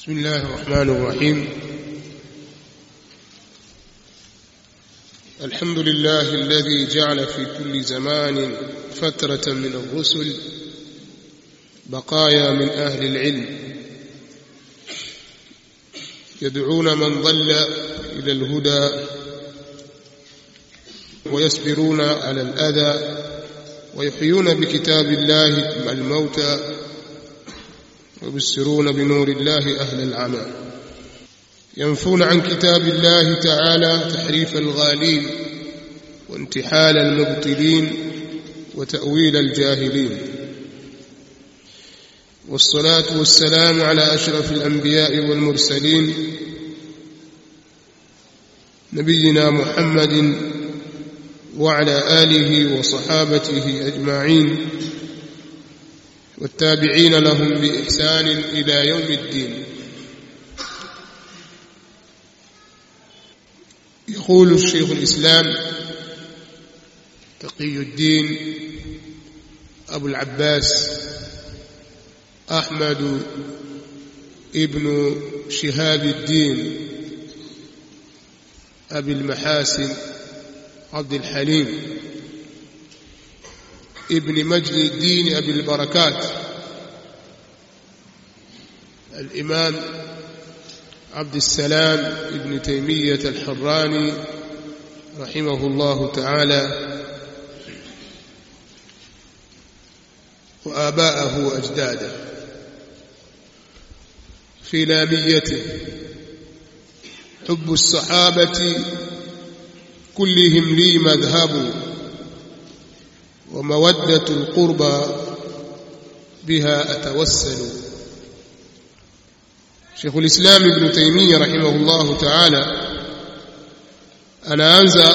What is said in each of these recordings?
بسم الله الرحمن الرحيم. الحمد لله الذي جعل في كل زمان فترة من الرسل بقايا من أهل العلم. يدعون من ضل إلى الهدى ويصبرون على الأذى ويحيون بكتاب الله الموتى ويبصرون بنور الله أهل العمى ينفون عن كتاب الله تعالى تحريف الغالين وانتحال المبطلين وتأويل الجاهلين. والصلاة والسلام على أشرف الأنبياء والمرسلين نبينا محمد وعلى آله وصحابته أجمعين. والتابعين لهم بإحسان إلى يوم الدين. يقول الشيخ الإسلام تقي الدين أبو العباس أحمد ابن شهاب الدين أبي المحاسن عبد الحليم. ابن مجد الدين أبي البركات. الإمام عبد السلام ابن تيمية الحراني رحمه الله تعالى وآباءه وأجداده في لاميته حب الصحابة كلهم لي مذهب. ومودة القربى بها أتوسل. شيخ الإسلام ابن تيمية رحمه الله تعالى أنا أنزى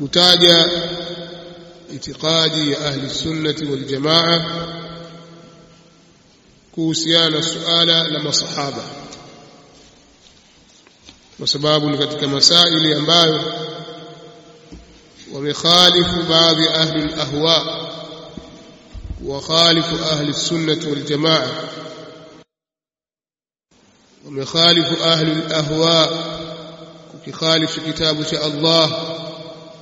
كتاج اعتقادي أهل السنة والجماعة كوسيان السؤال لما صحابة. وسباب كتك مسائل أنبائه وبخالف باب أهل الأهواء وخالف أهل السنة والجماعة ومخالف أهل الأهواء وخالف كتاب شاء الله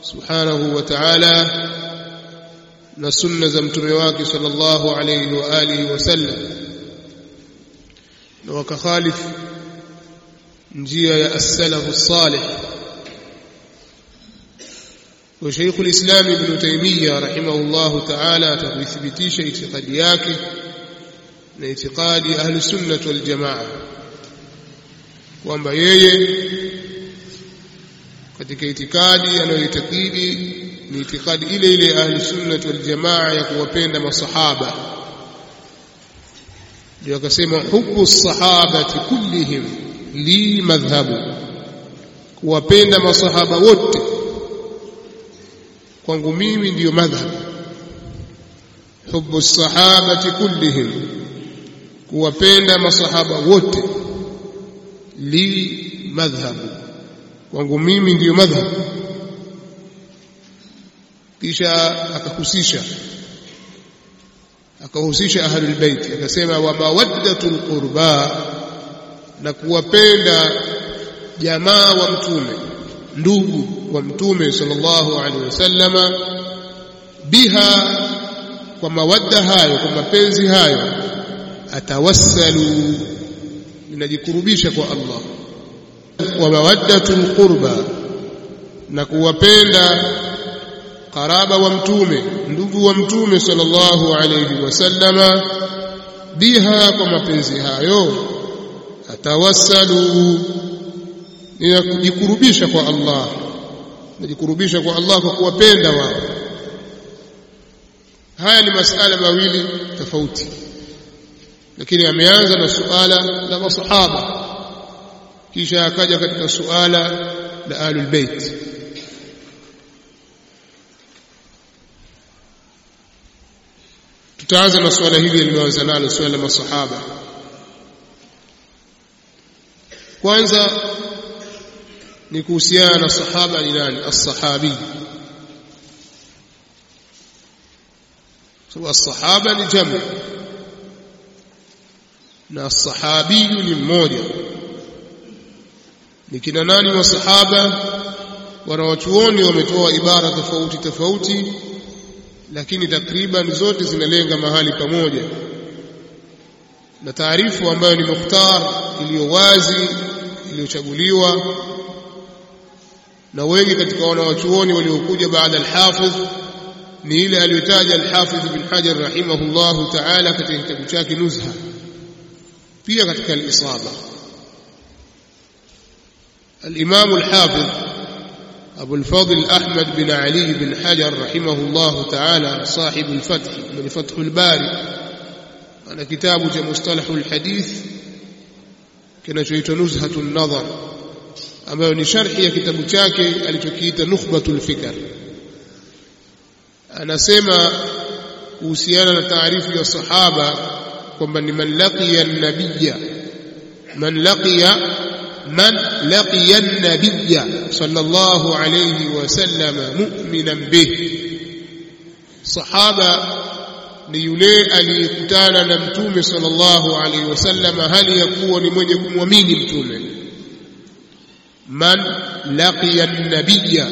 سبحانه وتعالى نسن زمت رواك صلى الله عليه وآله وسلم وكخالف نجي يا السلف الصالح وشيخ الإسلام ابن تيمية رحمه الله تعالى تثبتيش اعتقادياك لاعتقاد أهل السنة والجماعة kwamba yeye katika itikadi anayoitakidi ni itikadi ile ile ahli sunnah wal jamaa ya kuwapenda masahaba ndio akasema hubbu sahabati kullihim li madhhabu kuwapenda masahaba wote kwangu mimi ndiyo madhhab. Hubu sahabati kullihim. Kuwapenda masahaba wote. Li madhhabu kwangu mimi ndiyo madhhab. Kisha akahusisha. Akahusisha ahlul akasema wa mawaddatul qurba na kuwapenda jamaa wa mtume ndugu wa mtume sallallahu alaihi wasallama biha kwa mawadda hayo kwa mapenzi hayo atawassalu ninajikurubisha kwa Allah. Wa mawaddatu qurba na kuwapenda qaraba wa mtume ndugu wa mtume sallallahu alayhi wasallama biha kwa mapenzi hayo atawassalu ninajikurubisha kwa Allah. Najikurubisha kwa Allah kwa kuwapenda wao. Haya ni masala mawili tofauti. Lakini ameanza na suala la masahaba. Kisha akaja katika suala la ahlul bait. Tutaanza na suala hili lililoanza nalo suala la masahaba. Kwanza ni kuhusiana na sahaba ni nani? As-sahabi. Sababu as-sahaba ni jamu. Na sahabiyu ni mmoja. Ni kina nani masahaba wanawachuoni wametoa ibara tofauti tofauti lakini takriban zote zinalenga mahali pamoja. Na taarifu ambayo ni mukhtar iliyo wazi iliyochaguliwa na wengi katika wanawachuoni waliokuja baada al-Hafidh ni ile aliyotaja al-Hafidh ibn Hajar rahimahullahu ta'ala katika kitabu chake Nuzha pia katika al-Isaba الإمام الحافظ أبو الفضل أحمد بن علي بن حجر رحمه الله تعالى صاحب الفتح من فتح الباري أنا كتاب مصطلح الحديث كنا شويت نزهة النظر ambayo ni sharhi ya kitabu chake alichokiita nukhbatul fikr anasema kuhusiana na taarifu ya sahaba kwamba ni man laqiya an-nabiyya man laqiya man laqiya an-nabiyya sallallahu alayhi wa sallam mu'minan bih sahaba ni yule aliyekutana na mtume sallallahu alayhi wasallam hali ya kuwa ni mwenye kumwamini mtume من لقي النبي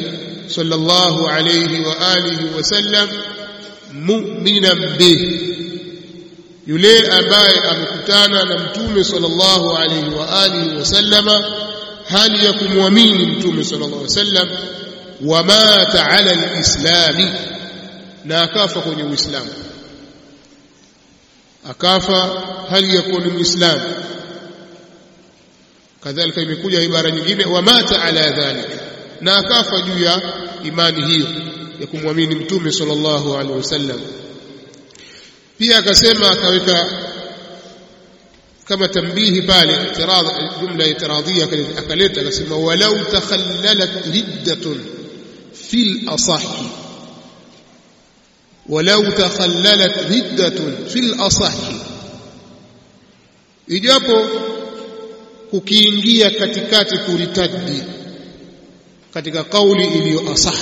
صلى الله عليه وآله وسلم مؤمنا به yule ambaye amekutana na mtume sallallahu alaihi wa alihi wasallama hali ya kumwamini mtume sallallahu alaihi wasallam wa mata ala alislami na akafa kwenye uislamu akafa hali ya kuwa ni muislamu kadhalika imekuja ibara nyingine wa mata ala dhalika na akafa juu ya imani hiyo ya kumwamini mtume sallallahu alaihi wasallam. Pia akasema akaweka kama tambihi pale itiradh jumla itiradhia akaleta akasema walau takhallalat riddatun fil asahi. Walau takhallalat riddatun fil asahi. Ijapo kukiingia katikati turitaddi katika kauli iliyo asah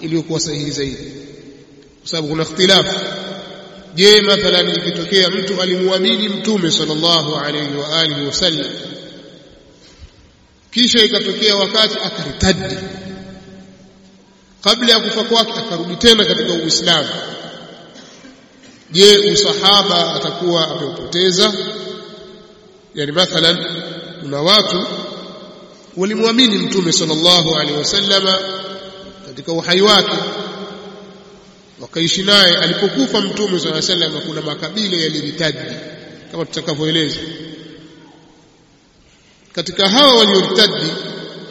iliyokuwa sahihi zaidi. Kwa sababu kuna ikhtilafu je mathalan ikitokea mtu alimwamini mtume sallallahu alayhi wa alihi wasallam kisha ikatokea wakati akaritaddi kabla ya kufa kwake akarudi tena katika uislamu je usahaba atakuwa ameupoteza? Yani mathalan kuna watu walimwamini mtume sallallahu alaihi wasallama katika uhai wake. Wakaishi naye alipokufa mtume sallallahu alaihi wasallam kuna makabila yaliritadi kama tutakavyoeleza. Katika hawa waliortadi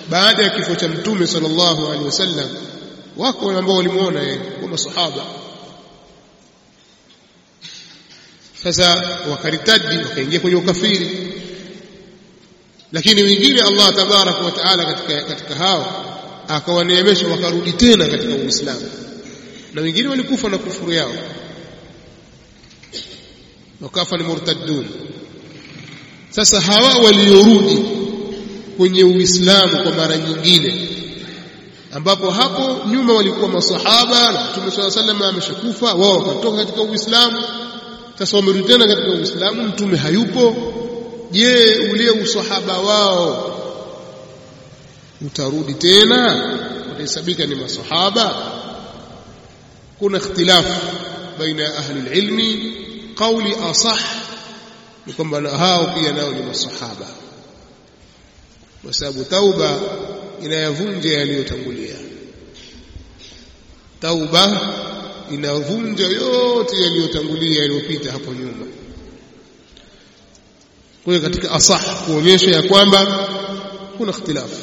baada ya kifo cha mtume sallallahu alaihi wasallam wako ambao walimuona yeye kwa masahaba. Sasa wakaritadi wakaingia kwenye ukafiri lakini wengine Allah tabaraka wa taala katika, katika hao akawaneemesha wakarudi tena katika Uislamu. Na wengine walikufa na kufuru yao. Wakafa ni murtaddun. Sasa hawa waliorudi kwenye Uislamu kwa mara nyingine ambapo hapo nyuma walikuwa masahaba na Mtume swalla sallam ameshakufa wao wakatoka katika Uislamu. Sasa wamerudi tena katika Uislamu mtume hayupo je ule usahaba wao utarudi tena? Utahesabika ni masahaba. Kuna ikhtilafu baina ya ahli ilmi qawli asah ni kwamba hao pia nao ni masahaba. Kwa sababu tauba inayavunja yaliyotangulia. Tauba inavunja yote yaliyotangulia yaliyopita hapo nyuma kwa hiyo katika asah kuonyesha ya kwamba kuna ikhtilafu.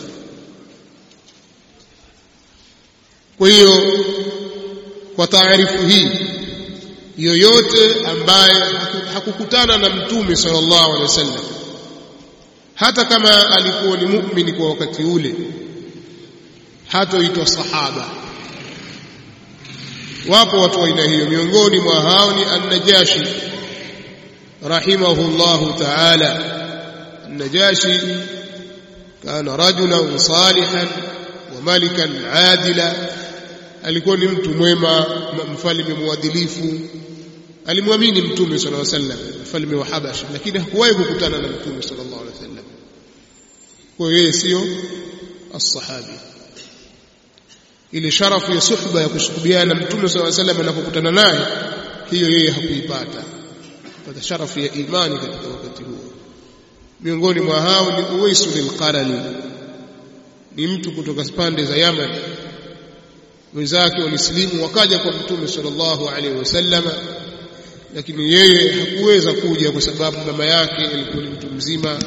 Kwa hiyo kwa taarifu hii yoyote ambaye hakukutana na mtume sallallahu alaihi wasallam hata kama alikuwa ni muumini kwa wakati ule hatoitwa sahaba. Wapo watu wa aina hiyo miongoni mwa hao ni an-najashi rahimahullahu ta'ala. An-najashi kana rajulan صالحا wa malikan adila. Alikuwa ni mtu mwema mfalme mwadilifu. Alimwamini mtume sallallahu alaihi wasallam mfalme wa Habasha lakini hakuwahi kukutana na mtume sallallahu alaihi wasallam kwa hiyo yeye sio as-sahabi. Ile sharafu ya suhba ya kusuhubiana na mtume sallallahu alaihi wasallam anapokutana naye hiyo yeye hakuipata pata sharafu ya imani katika wakati huo. Miongoni mwa hao ni Uwaisu al-Qarani ni mtu kutoka pande za Yaman. Wenzake walisilimu wakaja kwa mtume sallallahu alaihi wasallam lakini yeye hakuweza kuja kwa sababu mama yake alikuwa ni mtu mzima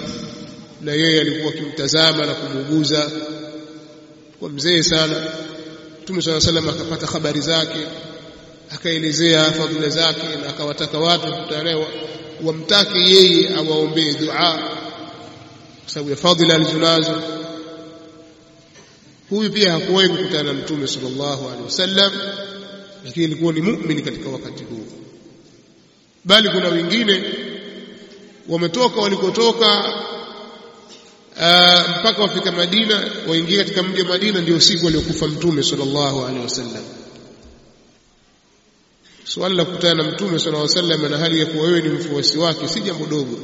na yeye alikuwa akimtazama na kumuuguza. Kwa mzee sana mtume sallallahu alaihi wasallam akapata habari zake akaelezea fadhila zake na akawataka watu kutarewa wamtake yeye awaombee dua. Kwa sababu ya fadhila alizonazo. Huyu pia hakuwahi kukutana na mtume sallallahu alaihi wasallam lakini alikuwa ni muumini katika wakati huo. Bali kuna wengine wametoka walikotoka mpaka wafika Madina waingia katika mji wa Madina ndio siku aliyokufa mtume sallallahu alaihi wasallam swala la kukutana na mtume sallallahu alaihi wasallam na hali ya kuwa wewe ni mfuasi wake si jambo dogo.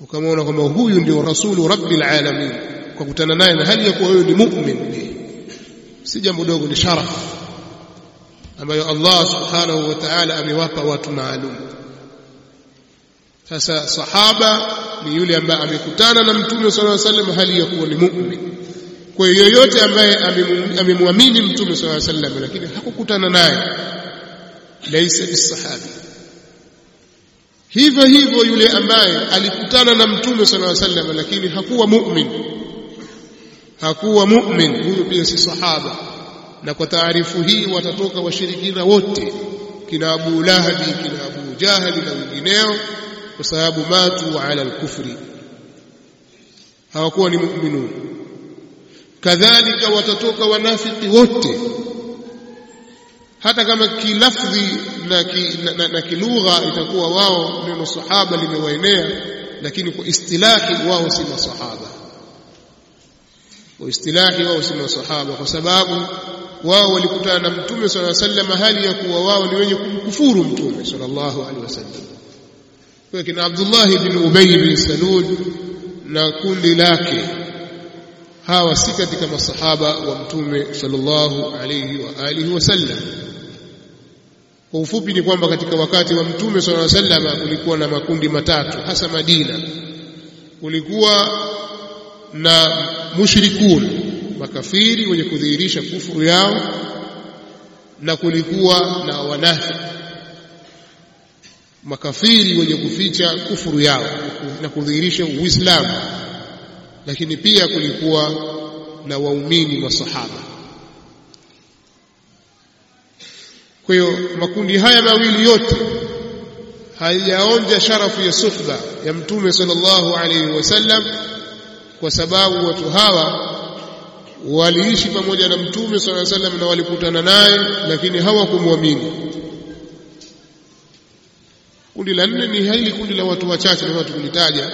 Ukamwona kwamba huyu ndio rasulu rabbil alamin. Kwa kukutana naye na hali ya kuwa wewe ni mu'min. Si jambo dogo ni sharaf ambayo Allah subhanahu wa ta'ala amewapa watu maalum. Sasa sahaba ni yule ambaye amekutana na mtume sallallahu alaihi wasallam hali ya kuwa ni mu'min. Kwa hiyo yoyote ambaye amemwamini mtume sallallahu alaihi wasallam lakini hakukutana naye laisa bisahabi hivyo hivyo yule ambaye alikutana na mtume sallallahu alaihi wasallam lakini hakuwa mu'min hakuwa mu'min huyo pia si sahaba na kwa taarifu hii watatoka washirikina wote kina Abu Lahabi kina Abu Jahali na wengineo kwa sababu matu ala al-kufri hawakuwa ni mu'minun kadhalika watatoka wanafiki wote hata kama kilafdhi na, ki, na, na, na kilugha itakuwa wao neno sahaba limewaenea lakini kwa istilahi wao si masahaba. Kwa istilahi wao si masahaba kwa sababu wao walikutana na mtume alayhi wasallam hali ya kuwa wao ni wenye kumkufuru mtume sallallahu alaihi wasallam. Kwa kina Abdullah ibn Ubay bin Salul na kundi lake hawa si katika masahaba wa mtume sallallahu alayhi wa alihi wasallam kwa ufupi ni kwamba katika wakati wa mtume sallallahu wa wasallam kulikuwa na makundi matatu hasa Madina. Kulikuwa na mushrikun makafiri wenye kudhihirisha kufuru yao na kulikuwa na wanafiki makafiri wenye kuficha kufuru yao na kudhihirisha uislamu lakini pia kulikuwa na waumini masahaba kwa hiyo makundi haya mawili yote hayaonja sharafu ya suhba ya mtume sallallahu alaihi wasallam kwa sababu watu hawa waliishi pamoja na mtume sallallahu alaihi wasallam na walikutana naye lakini hawakumwamini. Kundi la nne ni hili kundi la watu wachache na watu kulitaja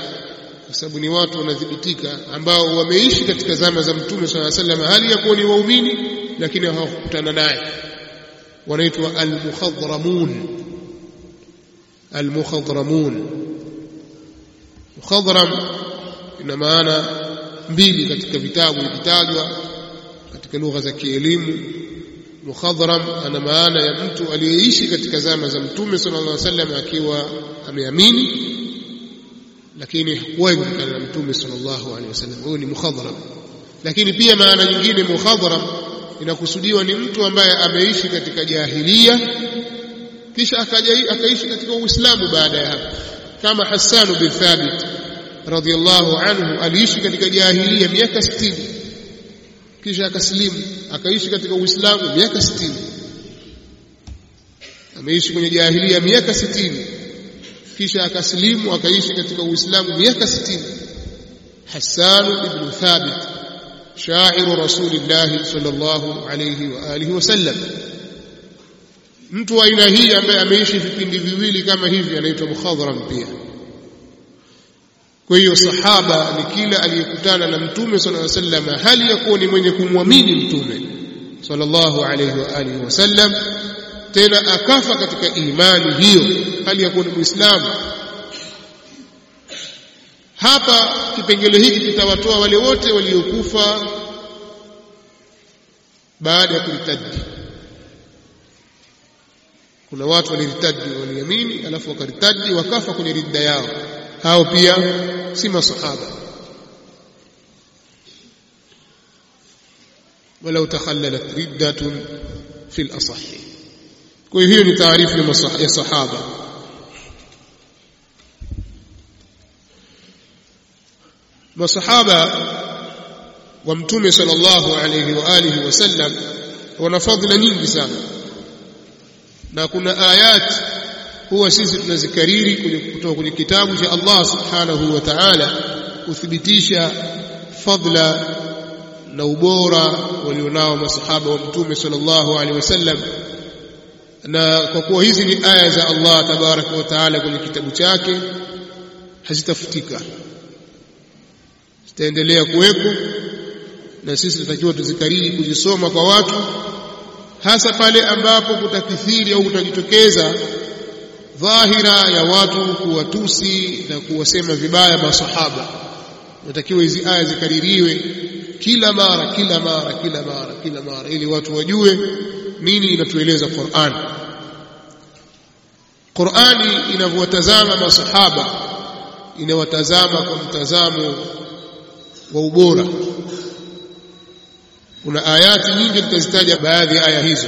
kwa sababu ni watu wanadhibitika ambao wameishi katika zama za mtume sala sallam, hali ya kuwa ni waumini lakini hawakukutana naye. Wanaitwa al-mukhadramun al-mukhadramun mukhadram ina maana mbili katika vitabu vikitajwa katika lugha za kielimu. Mukhadram ana maana ya mtu aliyeishi katika zama za mtume sallallahu alaihi wasallam akiwa ameamini lakini wengi kana na mtume sallallahu alaihi wasallam. Huyo ni mukhadharam lakini pia maana nyingine mukhadharam inakusudiwa ni mtu ambaye ameishi katika jahilia kisha akaishi katika uislamu baada ya hapo. Kama Hassan bin Thabit radhiallahu anhu aliishi katika jahilia miaka 60 kisha akasilimu akaishi katika uislamu miaka 60 ameishi kwenye jahilia miaka 60 kisha akasilimu akaishi katika uislamu miaka 60 Hassan ibn Thabit shairu rasulillah sallallahu alayhi wa alihi wasallam mtu wa aina hii ambaye ameishi vipindi viwili kama hivi anaitwa mukhadram pia. Kwa hiyo sahaba ni kila aliyekutana na mtume sallallahu alayhi wasallam hali ya kuwa ni mwenye kumwamini mtume sallallahu alayhi wa alihi wasallam tena akafa katika imani hiyo hali ya kuwa ni muislamu. Hapa kipengele hiki kitawatoa wale wote waliokufa baada ya kuritadi. Kuna watu waliritadi waliamini alafu wakaritadi wakafa kwenye ridda yao. Hao pia si masahaba. Walau takhallalat riddatun fi al-asah kwa hiyo ni taarifu ya sahaba masahaba wa mtume sallallahu alayhi wa alihi wasallam wana fadhila nyingi sana na kuna ayat huwa sisi tunazikariri kutoka kwenye kitabu cha Allah subhanahu wa ta'ala kuthibitisha fadla na ubora walionao masahaba wa mtume sallallahu alaihi wasallam na kwa kuwa hizi ni aya za Allah tabaraka wa taala kwenye kitabu chake hazitafutika. Zitaendelea kuwepo na sisi tunatakiwa tuzikariri kuzisoma kwa watu hasa pale ambapo kutakithiri au kutajitokeza dhahira ya watu kuwatusi na kuwasema vibaya masahaba. Natakiwa hizi aya zikaririwe kila mara kila mara kila mara kila mara ili watu wajue nini inatueleza Qur'an Qur'ani inavyowatazama masahaba inawatazama kwa mtazamo wa ubora kuna ayati nyingi tutazitaja baadhi ya aya hizo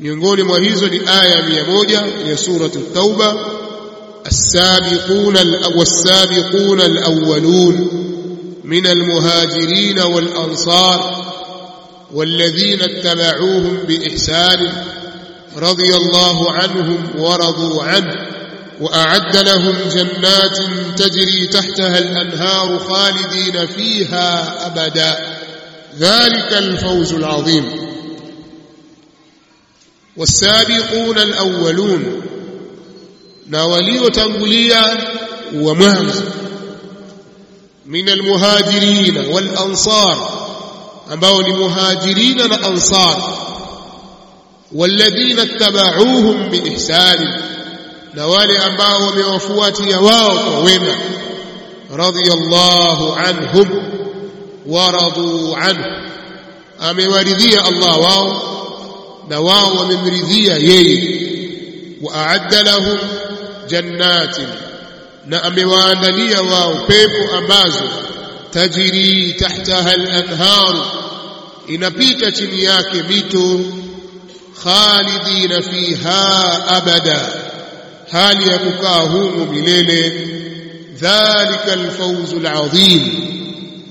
miongoni mwa hizo ni aya mia moja ya suratu tauba السابقون والسابقون الأولون من المهاجرين والأنصار والذين اتبعوهم بإحسان رضي الله عنهم ورضوا عنه وأعد لهم جنات تجري تحتها الأنهار خالدين فيها أبدا. ذلك الفوز العظيم. والسابقون الأولون. ناولي وتنقليا ومهز من المهاجرين والأنصار. Ambao ni muhajirina na ansar walladhina ittaba'uuhum biihsani na wale ambao wamewafuatia wao kwa wema radiyallahu anhum wa radu anhu. Amewaridhia Allah wao na wao wamemridhia yeye. Wa a'adda lahum jannatin na amewaandalia wao pepo ambazo tajiri tahtaha al-anhar inapita chini yake mito khalidina fiha abada hali ya kukaa humo milele dhalika alfawzu alazim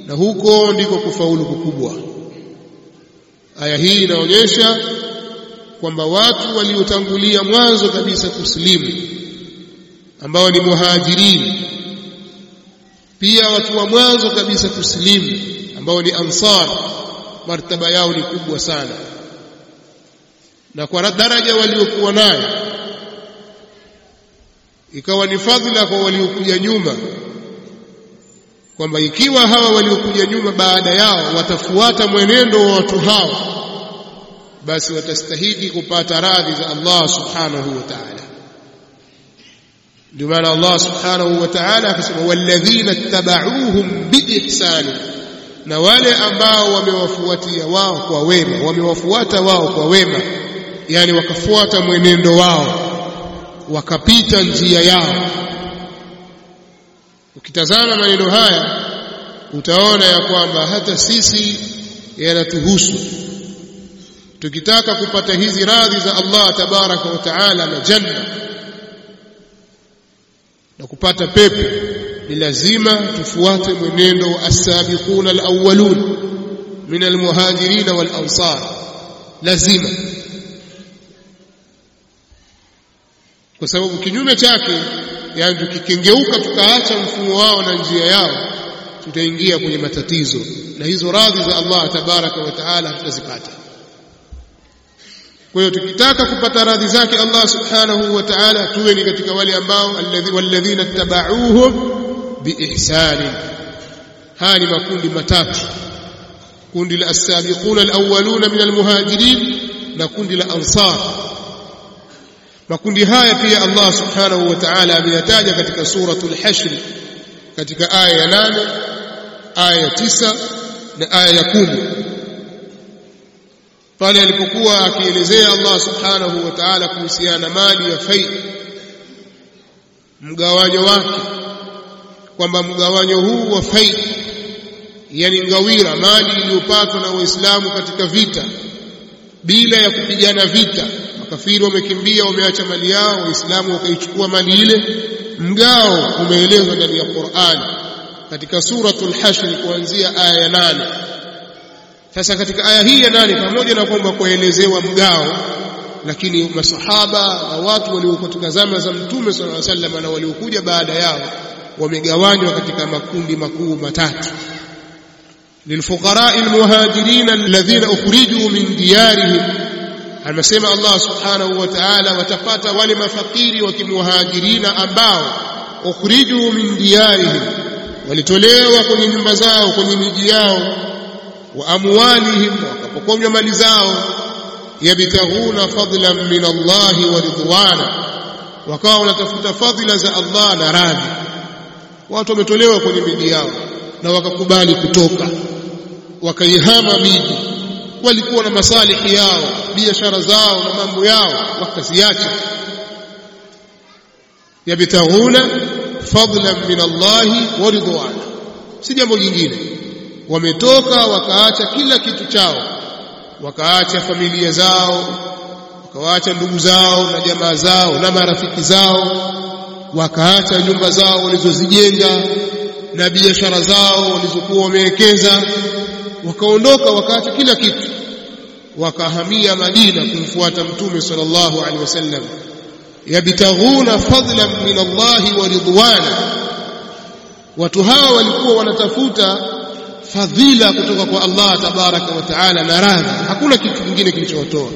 na huko ndiko kufaulu kukubwa. Aya hii inaonyesha kwamba watu waliotangulia mwanzo kabisa kuslimu ambao ni muhajirini pia watu wa mwanzo kabisa kusilimu ambao ni ansar martaba yao ni kubwa sana. Na kwa daraja waliokuwa nayo ikawa ni fadhila kwa waliokuja nyuma kwamba ikiwa hawa waliokuja nyuma baada yao watafuata mwenendo wa watu hawa basi watastahili kupata radhi za Allah subhanahu wa ta'ala ndio maana Allah subhanahu wa ta'ala akasema walladhina ittaba'uuhum biihsani. Na wale ambao wamewafuatia wao kwa wema wamewafuata wao kwa wema yani wakafuata mwenendo wao wakapita njia yao. Ukitazama maneno haya utaona ya kwamba hata sisi yanatuhusu. Tukitaka kupata hizi radhi za Allah tabaraka wa taala na janna na kupata pepo ni lazima tufuate mwenendo wa as-sabiquna al-awwalun min al-muhajirin wal-ansar. Lazima. Kwa sababu kinyume chake yani tukikengeuka tukaacha mfumo wao na njia yao tutaingia kwenye matatizo. Na hizo radhi za Allah tabaraka wa taala tutazipata kwa hiyo tukitaka kupata radhi zake Allah subhanahu wa ta'ala tuwe ni katika wale ambao walladhina tabauhum biihsani haya ni makundi matatu. Kundi la as-sabiquna min al-muhajirin na kundi la ansar. Makundi haya pia Allah subhanahu wa ta'ala ameyataja katika suratul hashr katika aya ya 8 aya ya 9 na aya ya 10 pale alipokuwa akielezea Allah subhanahu wa ta'ala kuhusiana mali ya fai mgawanyo wake kwamba mgawanyo huu wa fai yani ngawira mali iliyopatwa na waislamu katika vita bila ya kupigana vita makafiri wamekimbia wameacha mali yao waislamu wakaichukua mali ile mgao umeelezwa ndani ya Qur'an katika suratul hashr kuanzia aya ya nane sasa katika aya hii ya nane pamoja na kwamba kuelezewa mgao lakini masahaba na watu waliokuwa katika zama za mtume sallallahu alaihi wasallam na waliokuja baada yao wamegawanywa katika makundi makuu matatu للفقراء المهاجرين الذين أخرجوا من ديارهم anasema Allah subhanahu wa ta'ala watapata wale mafakiri wa kimuhajirina ambao ukhriju min diyarihim walitolewa kwenye nyumba zao kwenye miji yao wa amwalihim wakapokonywa mali zao yabtaghuna fadlan min Allah wa ridwana wakawa wanatafuta fadhila za Allah na radhi. Watu wametolewa kwenye miji yao na wakakubali kutoka wakaihama miji. Walikuwa na masalihi yao biashara zao na mambo yao wakaziacha. Yabtaghuna fadlan min Allah wa ridwana. Si jambo jingine wametoka wakaacha kila kitu chao wakaacha familia zao wakawaacha ndugu zao na jamaa zao na marafiki zao wakaacha nyumba zao walizozijenga na biashara zao walizokuwa wamewekeza wakaondoka wakaacha kila kitu wakahamia Madina kumfuata mtume sallallahu alaihi wasallam. Yabtaghuna fadlan min Allah wa ridwana. Watu hawa walikuwa wanatafuta fadhila kutoka kwa Allah tabaraka wa taala na radhi hakuna kitu kingine kilichowatoa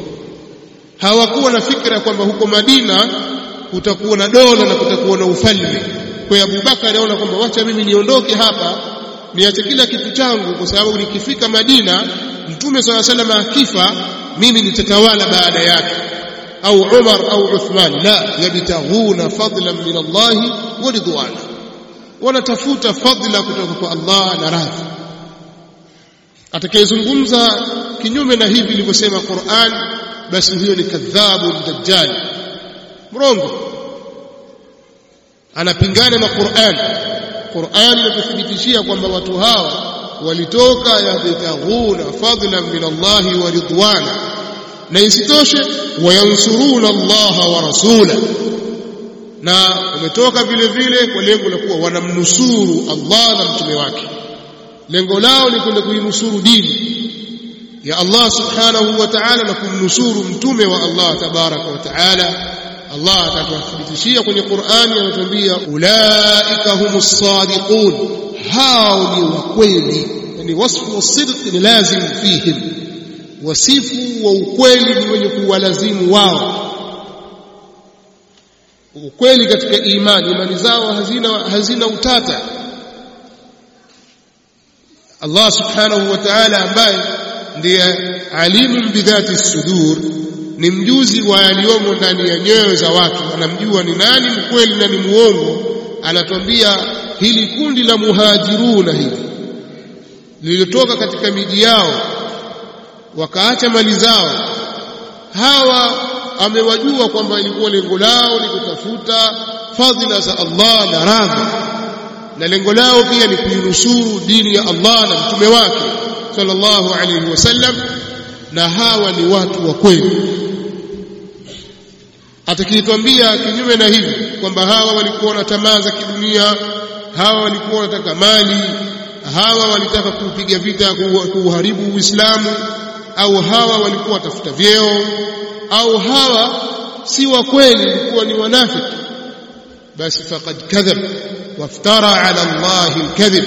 hawakuwa na fikra kwamba huko Madina kutakuwa na dola na kutakuwa na ufalme. Kwa hiyo Abubakar anaona kwamba wacha mimi niondoke hapa niache kila kitu changu kwa sababu nikifika Madina Mtume sala salam akifa mimi nitatawala baada yake. Au Umar au Uthman la yabtaghuna fadlan min Allahi wa ridwana. Wanatafuta fadla kutoka kwa Allah na radhi atakayezungumza kinyume na hivi ilivyosema Qur'an basi huyo ni kadhabu dajjal. Mrongo. Anapingana na Qur'an. Qur'an inatuthibitishia kwamba watu hawa walitoka yabtaghuna fadlan min Allah wa ridwana na isitoshe wayansuruna Allah wa rasula. Na umetoka vile vile kwa lengo la kuwa wanamnusuru Allah na mtume wake lengo lao ni kwenda kuinusuru dini ya Allah subhanahu wa ta'ala na kumnusuru mtume wa Allah tabaraka wa ta'ala. Allah atatuthibitishia kwenye Qur'ani anatuambia ulaika humus sadiqun. Hao ni wa kweli yani wasfu wasidq ni lazim fihim. Wasifu wa ukweli ni wenye kuwalazimu wao. Ukweli katika imani imani zao hazina hazina utata Allah subhanahu wa ta'ala ambaye ndiye alimu bidhati sudur ni mjuzi wa yaliyomo ndani ya nyoyo za watu anamjua ni nani mkweli na ni muongo. Anatwambia hili kundi la muhajiruna hili lililotoka katika miji yao wakaacha mali zao. Hawa amewajua kwamba ilikuwa lengo lao ni kutafuta fadhila za Allah na radhi na lengo lao pia ni kuinusuru dini ya Allah na mtume wake sallallahu alayhi wasallam na hawa ni watu wa kweli. Atakitwambia kinyume na hivi kwamba hawa walikuwa na tamaa za kidunia hawa walikuwa wanataka mali hawa walitaka kupiga vita kuuharibu Uislamu au hawa walikuwa watafuta vyeo au hawa si wa kweli walikuwa ni wanafiki. Basi faqad kadhab waftara ala Allah alkadhib.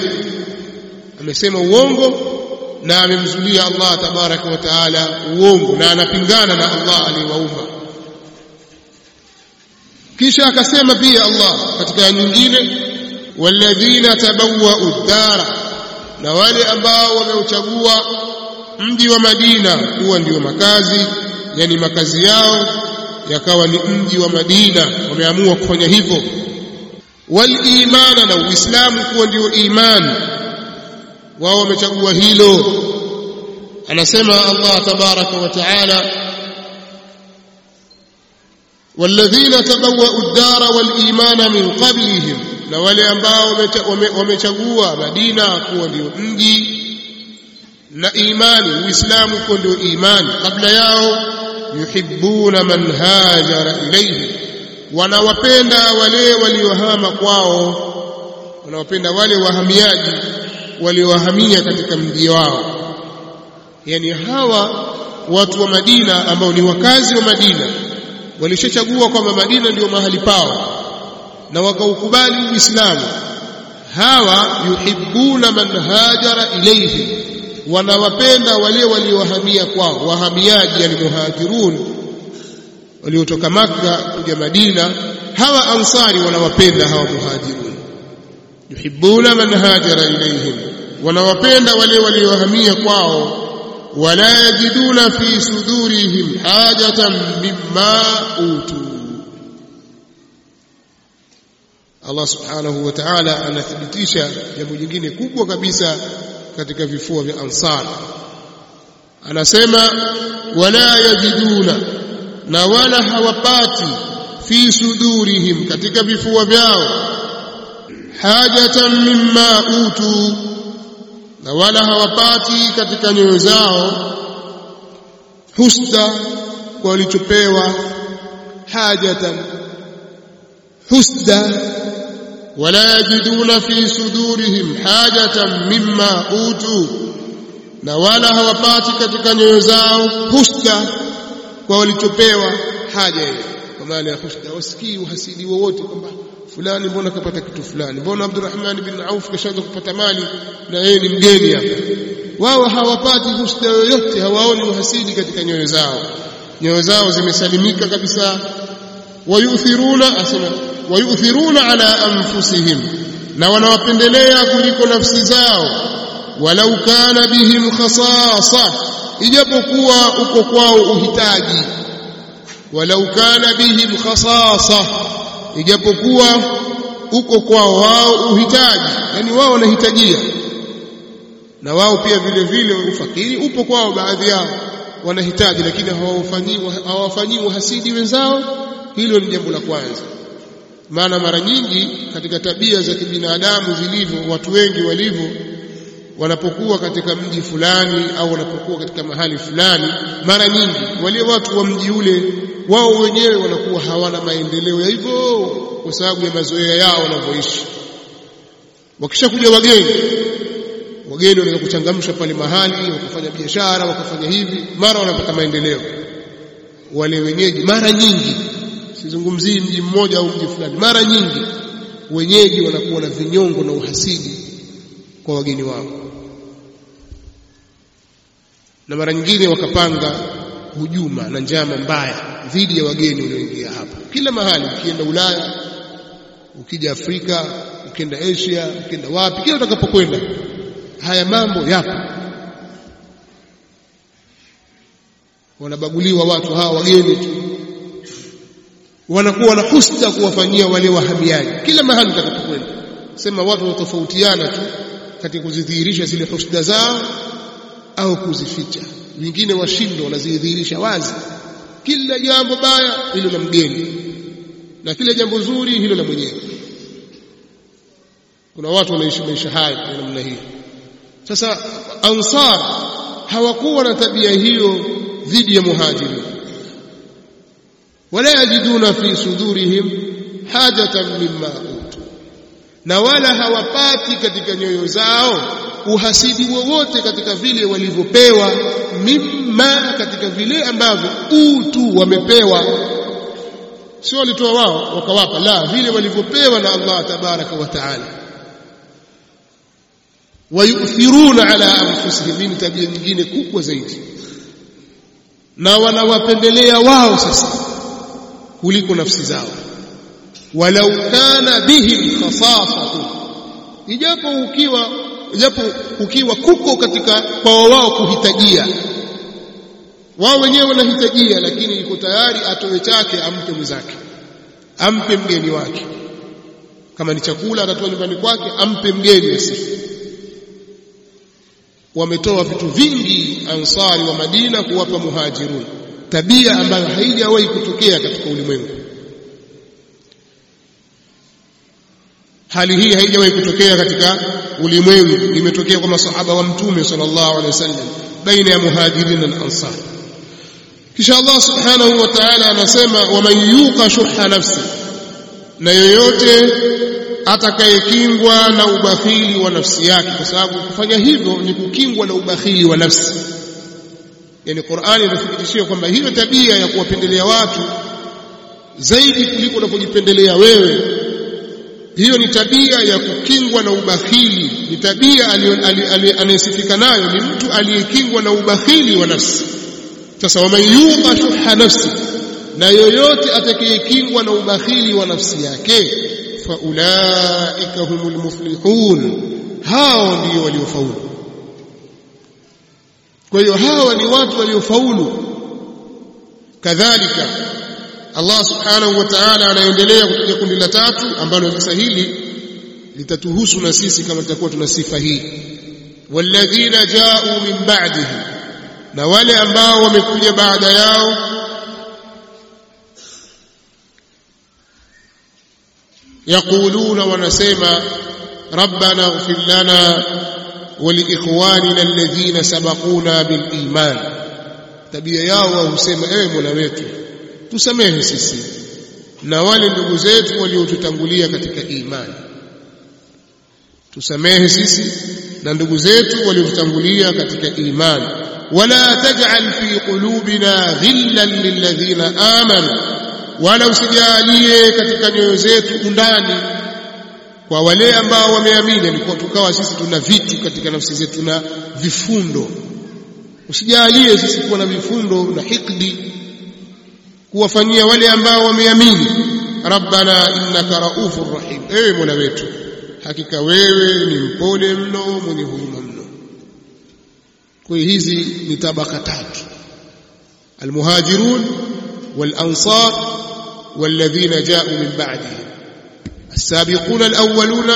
Amesema uongo na amemzulia Allah tabaraka wa taala uongo na anapingana na Allah aliyewaumba. Kisha akasema pia Allah katika nyingine walladhina tabawwa'u ad-dara na wale ambao wameuchagua mji wa Madina huwa ndio makazi yani makazi yao yakawa ni mji wa Madina. Wameamua kufanya hivyo والإيمان لو إسلام كون ديو إيمان. وهو متقوى هيلو. أنا سمع الله تبارك وتعالى. والذين تبوأوا الدار والإيمان من قبلهم. لولي أنباء ومتقوى مدينة كون ديو إنجي لا إيمان وإسلام كون ديو إيمان. قبل ياو يحبون من هاجر إليهم wanawapenda wale waliohama kwao wanawapenda wale wahamiaji waliohamia katika mji wao. Yani hawa watu wa Madina ambao ni wakazi wa Madina walishachagua kwamba Madina ndio mahali pao na wakaukubali Uislamu. Hawa yuhibbuna man hajara ilayhi wanawapenda wale waliohamia kwao wahamiaji almuhajirun waliotoka Makka kuja Madina hawa ansari wanawapenda hawa muhajirun. Yuhibbuna man hajara ilayhim wanawapenda wale waliohamia kwao. Wala yajiduna fi sudurihim hajatan mimma utu. Allah subhanahu wa ta'ala anathibitisha jambo jingine kubwa kabisa katika vifua vya ansar anasema wala yajiduna na wala hawapati fi sudurihim katika vifua vyao hajatan mimma utu na wala hawapati katika nyoyo zao husda kwa walichopewa hajatan husda wala yajiduna fi sudurihim hajatan mimma utu na wala hawapati katika nyoyo zao husda kwa walichopewa haja hiyo kwa maana ya husda wasikii uhasidi wowote kwamba fulani mbona kapata kitu fulani? Mbona Abdurrahman bin Auf kashaanza kupata mali na yeye ni mgeni hapa? Wao hawapati husda yoyote hawaoni uhasidi katika nyoyo zao. Nyoyo zao zimesalimika kabisa. Wayuthiruna asema wayuthiruna ala anfusihim. Na wanawapendelea kuliko nafsi zao walau kana bihim khasasa ijapokuwa uko kwao uhitaji. Walau kana bihim khasasa ijapokuwa uko kwao wao uhitaji yani wao wanahitajia. Na wao pia vile vile ufakiri upo kwao baadhi yao wanahitaji lakini hawafanyii uhasidi wenzao hilo ni jambo la kwanza. Maana mara nyingi katika tabia za kibinadamu zilivyo watu wengi walivyo wanapokuwa katika mji fulani au wanapokuwa katika mahali fulani mara nyingi wale watu wa mji ule wao wenyewe wanakuwa hawana maendeleo ya hivyo kwa sababu ya mazoea yao wanavyoishi. Wakishakuja wageni wageni wanaweza kuchangamsha pale mahali wakafanya biashara wakafanya hivi mara wanapata maendeleo. Wale wenyeji mara nyingi sizungumzii mji mmoja au mji fulani mara nyingi wenyeji wanakuwa na vinyongo na uhasidi kwa wageni wao. Na mara nyingine wakapanga hujuma na njama mbaya dhidi ya wageni walioingia hapa. Kila mahali ukienda Ulaya ukija Afrika ukienda Asia ukienda wapi kila utakapokwenda haya mambo yapo. Wanabaguliwa watu hawa wageni tu. Wanakuwa na husda kuwafanyia wale wahamiaji. Kila mahali utakapokwenda sema watu wanatofautiana tu katika kuzidhihirisha zile husda zao au kuzificha. Wengine washindwa wanazidhihirisha wazi kila jambo baya hilo la mgeni na kila jambo zuri hilo la mwenyewe kuna watu wanaishi maisha hayo ya namna hiyo sasa ansar hawakuwa na tabia hiyo dhidi ya muhajirin wala yajiduna fi sudurihim hajatan mimma na wala hawapati katika nyoyo zao uhasidi wowote katika vile walivyopewa mimma katika vile ambavyo utu wamepewa. Sio walitoa wao wakawapa. La vile walivyopewa na Allah tabaraka wa taala. Wayuthiruna ala anfusihim ni tabia nyingine kubwa zaidi. Na wanawapendelea wao sasa kuliko nafsi zao walau kana bihim khasasatu. Ijapo ukiwa ijapo ukiwa kuko katika kwao wao kuhitajia. Wao wenyewe wanahitajia lakini yuko tayari atoe chake ampe mwenzake. Ampe mgeni wake. Kama ni chakula atatoa nyumbani kwake ampe mgeni asife. Wametoa vitu vingi ansari wa Madina kuwapa muhajirun. Tabia ambayo haijawahi kutokea katika ulimwengu hali hii haijawahi kutokea katika ulimwengu. Imetokea kwa masahaba wa mtume sallallahu alaihi wasallam baina ya muhajirin na ansar. Kisha Allah subhanahu wa ta'ala anasema waman yuqa shuha nafsi na yoyote atakayekingwa na ubakhili wa nafsi yake kwa sababu kufanya hivyo ni kukingwa na ubakhili wa nafsi. Yani Qur'ani inathibitishia kwamba hiyo tabia ya kuwapendelea watu zaidi kuliko unapojipendelea wewe hiyo ni tabia ya kukingwa na ubakhili. Ni tabia anayesifika nayo ni mtu aliyekingwa na ubakhili wa nafsi. Sasa waman yuqa shuha nafsi na yoyote atakayekingwa na ubakhili wa nafsi yake faulaika humul muflihun. Hao ndio waliofaulu. Kwa hiyo hawa ni watu waliofaulu. Kadhalika Allah subhanahu wa ta'ala anaendelea kutaja kundi la tatu ambalo sasa hili litatuhusu na sisi kama tutakuwa tuna sifa hii walladhina ja'u min ba'dihi na wale ambao wamekuja baada yao يقولون ونسيما ربنا اغفر لنا ولإخواننا الذين سبقونا بالإيمان tabia yao husema ewe Mola wetu tusamehe sisi na wale ndugu zetu waliotutangulia katika imani. Tusamehe sisi na ndugu zetu waliotutangulia katika imani. Wala taj'al fi qulubina ghillan lilladhina amanu. Wala usijalie katika nyoyo zetu undani kwa wale ambao wameamini alikuwa tukawa sisi tuna vitu katika nafsi zetu na vifundo. Usijalie sisi kuwa na vifundo na hikdi kuwafanyia wale ambao wameamini rabbana innaka raufur rahim ewe mola wetu hakika wewe ni mpole mno mwenye huruma mno kwa hizi ni tabaka tatu almuhajirun walansar والذين جاءوا من بعدهم السابقون الأولون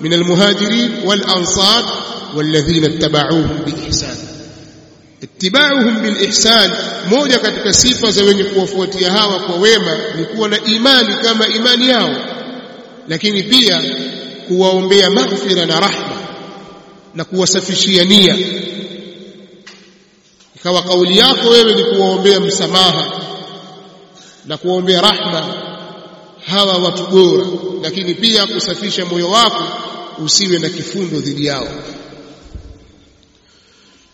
من المهاجرين والأنصار والذين اتبعوهم بإحسان ittiba'uhum bil ihsan. Moja katika sifa za wenye kuwafuatia hawa kwa wema ni kuwa na imani kama imani yao lakini pia kuwaombea maghfira na rahma na kuwasafishia nia. Ikawa kauli yako wewe ni kuwaombea msamaha na kuwaombea rahma hawa watu bora lakini pia kusafisha moyo wako usiwe na kifundo dhidi yao.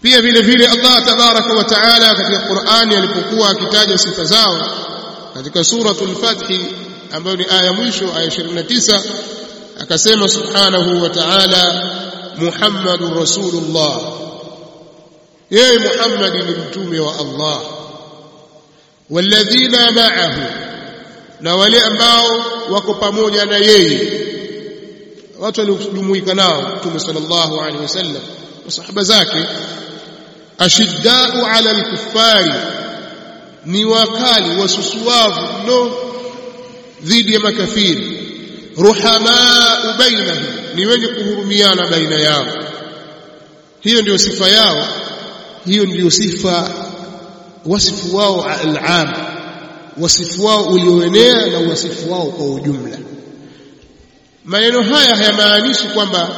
Pia vile vile Allah tabaraka wa taala katika Qur'ani alipokuwa akitaja sifa zao katika suratul Fath ambayo ni aya mwisho aya 29 akasema subhanahu wa ta'ala Muhammadur Rasulullah yeye Muhammad ni mtume wa Allah walladhina ma'ahu na wale ambao wako pamoja na yeye watu waliojumuika nao mtume sallallahu alaihi wasallam masahaba zake ashiddau ala alkuffari. Ni wakali wasusuavu no dhidi ya makafiri. Ruhamaa bainahum ni wenye kuhurumiana baina yao. Hiyo ndiyo sifa yao. Hiyo ndiyo sifa wasifu wao al-am. Wasifu wao ulioenea na wasifu wao kwa ujumla. Maneno haya hayamaanishi kwamba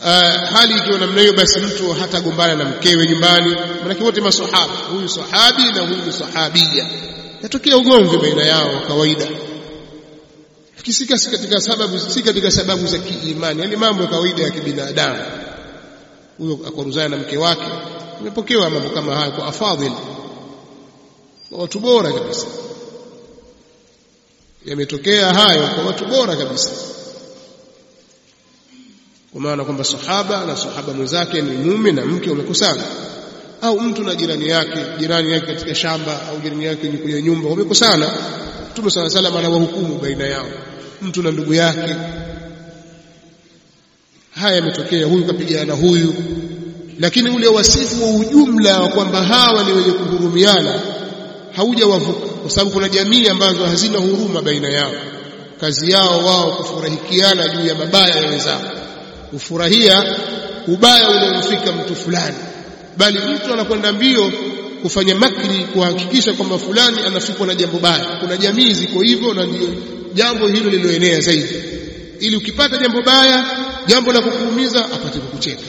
uh, hali ikiwa namna hiyo basi mtu hatagombana na mkewe nyumbani. Manake wote masahaba huyu sahabi na huyu sahabia yatokea ugomvi baina yao kawaida. Kisika si katika sababu si katika sababu za kiimani yani mambo ya kawaida ya kibinadamu. Huyo akoruzana na mke wake imepokewa mambo kama hayo kwa afadhil kwa watu bora kabisa. Yametokea hayo kwa watu bora kabisa kwa maana kwamba sahaba na sahaba mwenzake ni mume na mke wamekosana. Au mtu na jirani yake jirani yake katika shamba au jirani yake kwenye nyumba wamekosana. Mtume sala salam anawahukumu baina yao. Mtu na ndugu yake. Haya yametokea huyu kapigana na huyu. Lakini ule wasifu wa ujumla wa kwamba hawa ni wenye kuhurumiana haujawavuka. Kwa sababu kuna jamii ambazo hazina huruma baina yao. Kazi yao wao kufurahikiana juu ya mabaya ya wenzao kufurahia ubaya unaomfika mtu fulani. Bali mtu anakwenda mbio kufanya makri kuhakikisha kwamba fulani anafikwa na jambo baya. Kuna jamii ziko hivyo na ndio jambo hilo lililoenea zaidi. Ili ukipata jambo baya jambo la kukuumiza apate kukucheka.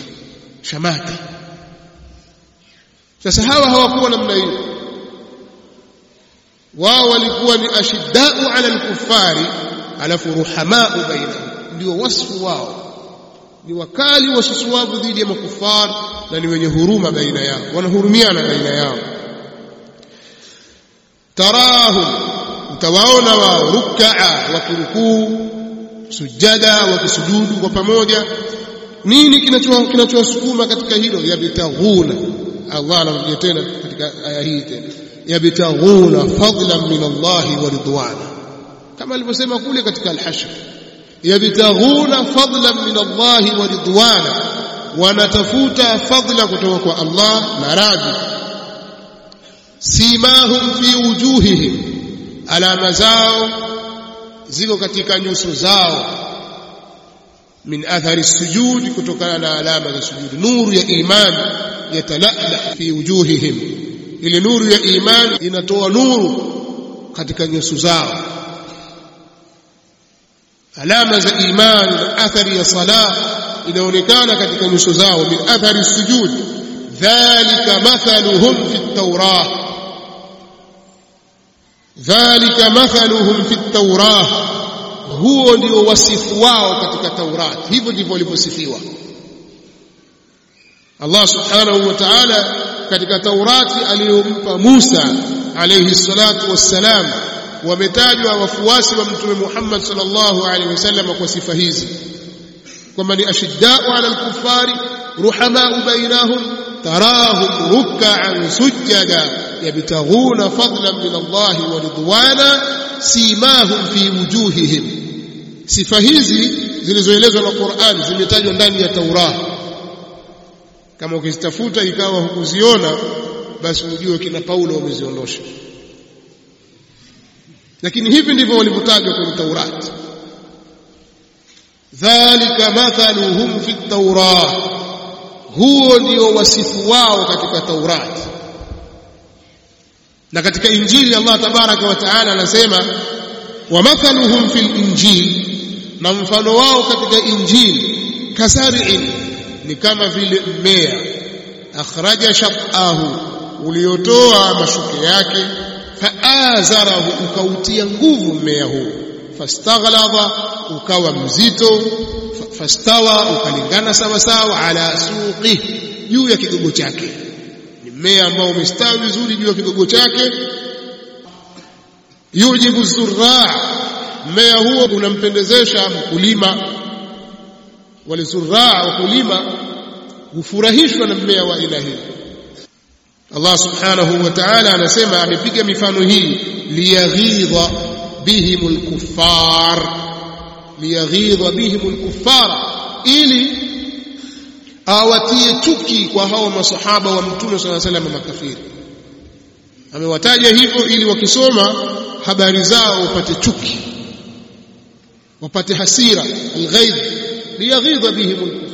Shamata sasa hawa hawakuwa namna hiyo. Wao walikuwa ni ashiddau ala alkufari alafu ruhamau bainahum. Ndio wasfu wao ni wakali wasusuavu dhidi ya makufar na ni wenye huruma baina yao. Wanahurumiana baina yao. Tarahum. Utawaona wao rukaa wakirukuu sujada wakisujudu kwa pamoja. Nini kinachowasukuma katika hilo? Yabtaghuna. Allah anarudia tena katika aya hii tena. Yabtaghuna fadlan min Allah wa ridwana. Kama alivyosema kule katika al-hashr yabtaghuna fadlan min Allah wa ridwana wanatafuta fadla kutoka kwa Allah na radhi. Simahum fi wujuhihim alama zao ziko katika nyuso zao. Min athari sujudi kutokana na alama za sujudi. Nuru ya iman yatalala fi wujuhihim. Ile nuru ya iman inatoa nuru katika nyuso zao alama za iman na athari ya sala inaonekana katika nyuso zao min athari sujud dhalika mathaluhum fi at-taurah dhalika mathaluhum fi at-taurah huo ndio wasifu wao katika Taurat hivyo ndivyo walivyosifiwa Allah subhanahu wa ta'ala katika Taurati aliyompa Musa alayhi salatu wassalam wametajwa wafuasi wa mtume Muhammad sallallahu alaihi wasallam kwa sifa hizi. Kwamba ni ashiddau ala al-kuffari ruhamau bainahum tarahum ruk'an sujada yabtaghuna fadlan min Allah wa ridwana simahum fi wujuhihim. Sifa hizi zilizoelezwa na Qur'an zimetajwa ndani ya Taurah kama ukizitafuta ikawa hukuziona basi ujue kina Paulo wameziondosha lakini hivi ndivyo walivyotajwa kwenye Taurati dhalika mathaluhum fi at-taurah huo ndio wasifu wao katika Taurati na katika Injili Allah tabaraka wa taala anasema wa mathaluhum fil injil na mfano wao katika Injili kasari'in ni kama vile mmea. Akhraja shabahu uliotoa mashuke yake faazarahu ukautia nguvu mmea huu. Fastaghlaba ukawa mzito. Fastawa ukalingana sawa sawa ala suqi juu ya kigogo chake. Ni mmea ambao umestawi vizuri juu ya kigogo chake. Yujibu zurraa mmea huo unampendezesha mkulima. Wale wakulima hufurahishwa na mmea wa aina hii Allah subhanahu wa ta'ala anasema amepiga mifano hii liyaghidha bihim lkufar liyaghidha bihim alkuffar. Ili awatie chuki kwa hao masahaba wa mtume sallallahu wasallam makafiri. Amewataja hivyo ili wakisoma habari zao wapate chuki. Wapate hasira alghaidh. Liyaghidha bihim alkuffar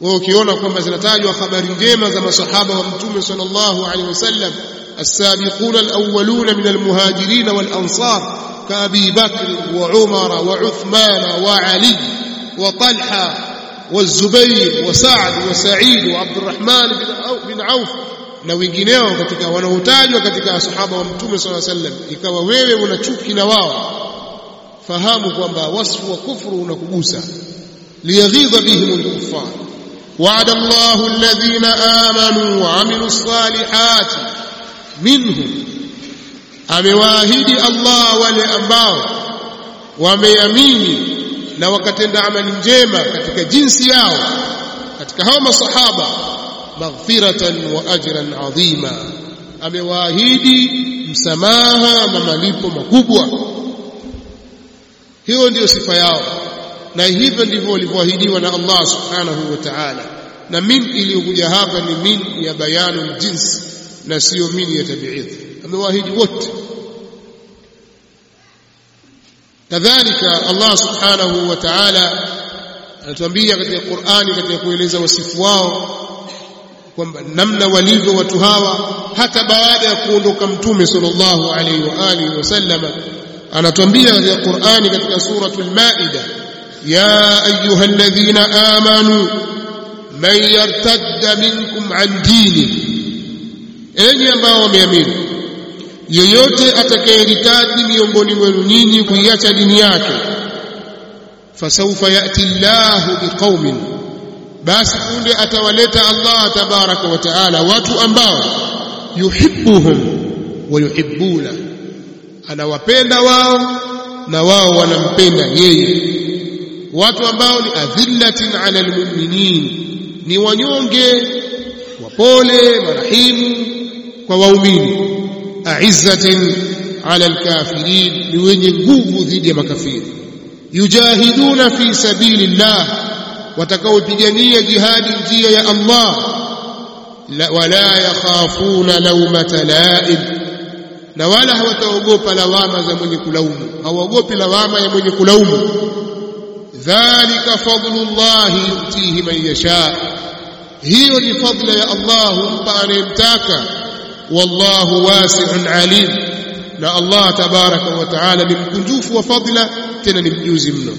wao ukiona kwamba zinatajwa habari njema za masahaba wa mtume sallallahu alaihi wasallam السابقون الأولون من المهاجرين والأنصار كأبي بكر وعمر وعثمان وعلي وطلحة والزبير وسعد وسعيد وعبد الرحمن بن عوف na wengineo katika wanaotajwa katika sahaba wa mtume صلى الله عليه وسلم ikawa wewe una chuki na wao fahamu kwamba wasfu wa kufru unakugusa liyaghidha bihim al-kuffar وعد الله الذين آمنوا وعملوا الصالحات منهم amewaahidi Allah wale ambao wameamini na wakatenda amali njema katika jinsi yao katika hao masahaba maghfiratan wa ajran adhima amewaahidi msamaha na malipo makubwa hiyo ndiyo sifa yao Na hivyo ndivyo walivyoahidiwa na Allah subhanahu wa ta'ala na min iliyokuja hapa ni min ya bayanu jins na sio min ya tabiidh amewaahidi wote kadhalika Allah subhanahu wa ta'ala anatuambia katika Qur'ani katika kueleza wasifu wao kwamba namna walivyo watu hawa hata baada ya kuondoka mtume sallallahu alaihi wa alihi wasallam anatuambia katika Qur'ani katika suratul Maida ya ayyuhalladhina amanu man yartadda minkum an dini enyi ambao wameamini yeyote atakayeritaji miongoni mwenu nyinyi kuiacha dini yake fasawfa yati Allahu biqaumin basi kunde atawaleta Allah tabaraka wa taala watu ambao yuhibbuhum wa yuhibbuna anawapenda wao na wao wanampenda yeye watu ambao ni adhillatin ala almu'minin. Ni wanyonge wapole marahimu kwa waumini. Aizzatin ala alkafirin. Ni wenye nguvu dhidi ya makafiri. Yujahiduna fi sabilillah. Watakaopigania jihadi njia ya Allah. La, wala yakhafuna lawmata la'ib. Na wala hawataogopa lawama za mwenye kulaumu. Hawaogopi lawama ya mwenye kulaumu dhalika fadlullahi yutihi man yasha. Hiyo ni fadla ya Allah humpa anayemtaka. Wallahu wasi'un alim. Na Allah tabaraka wa taala ni mkunjufu wa fadla tena ni mjuzi mno.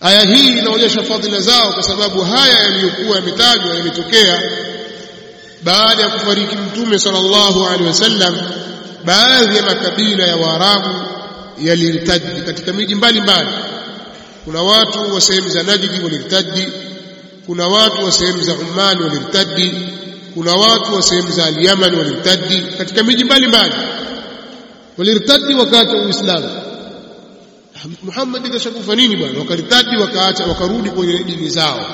Aya hii inaonyesha fadhila zao kwa sababu haya yaliyokuwa yametajwa yametokea baada ya kufariki mtume sallallahu alaihi wasallam baadhi ya makabila ya waarabu yalirtadi katika miji mbalimbali. Kuna watu wa sehemu za Najdi walirtadi kuna watu wa sehemu za Oman walirtadi kuna watu wa sehemu za Al-Yaman walirtadi katika miji mbalimbali. Walirtadi wakati wa Uislamu. Muhammad kashakufa nini bwana? Wakaritadi wakaacha wakarudi kwenye dini zao.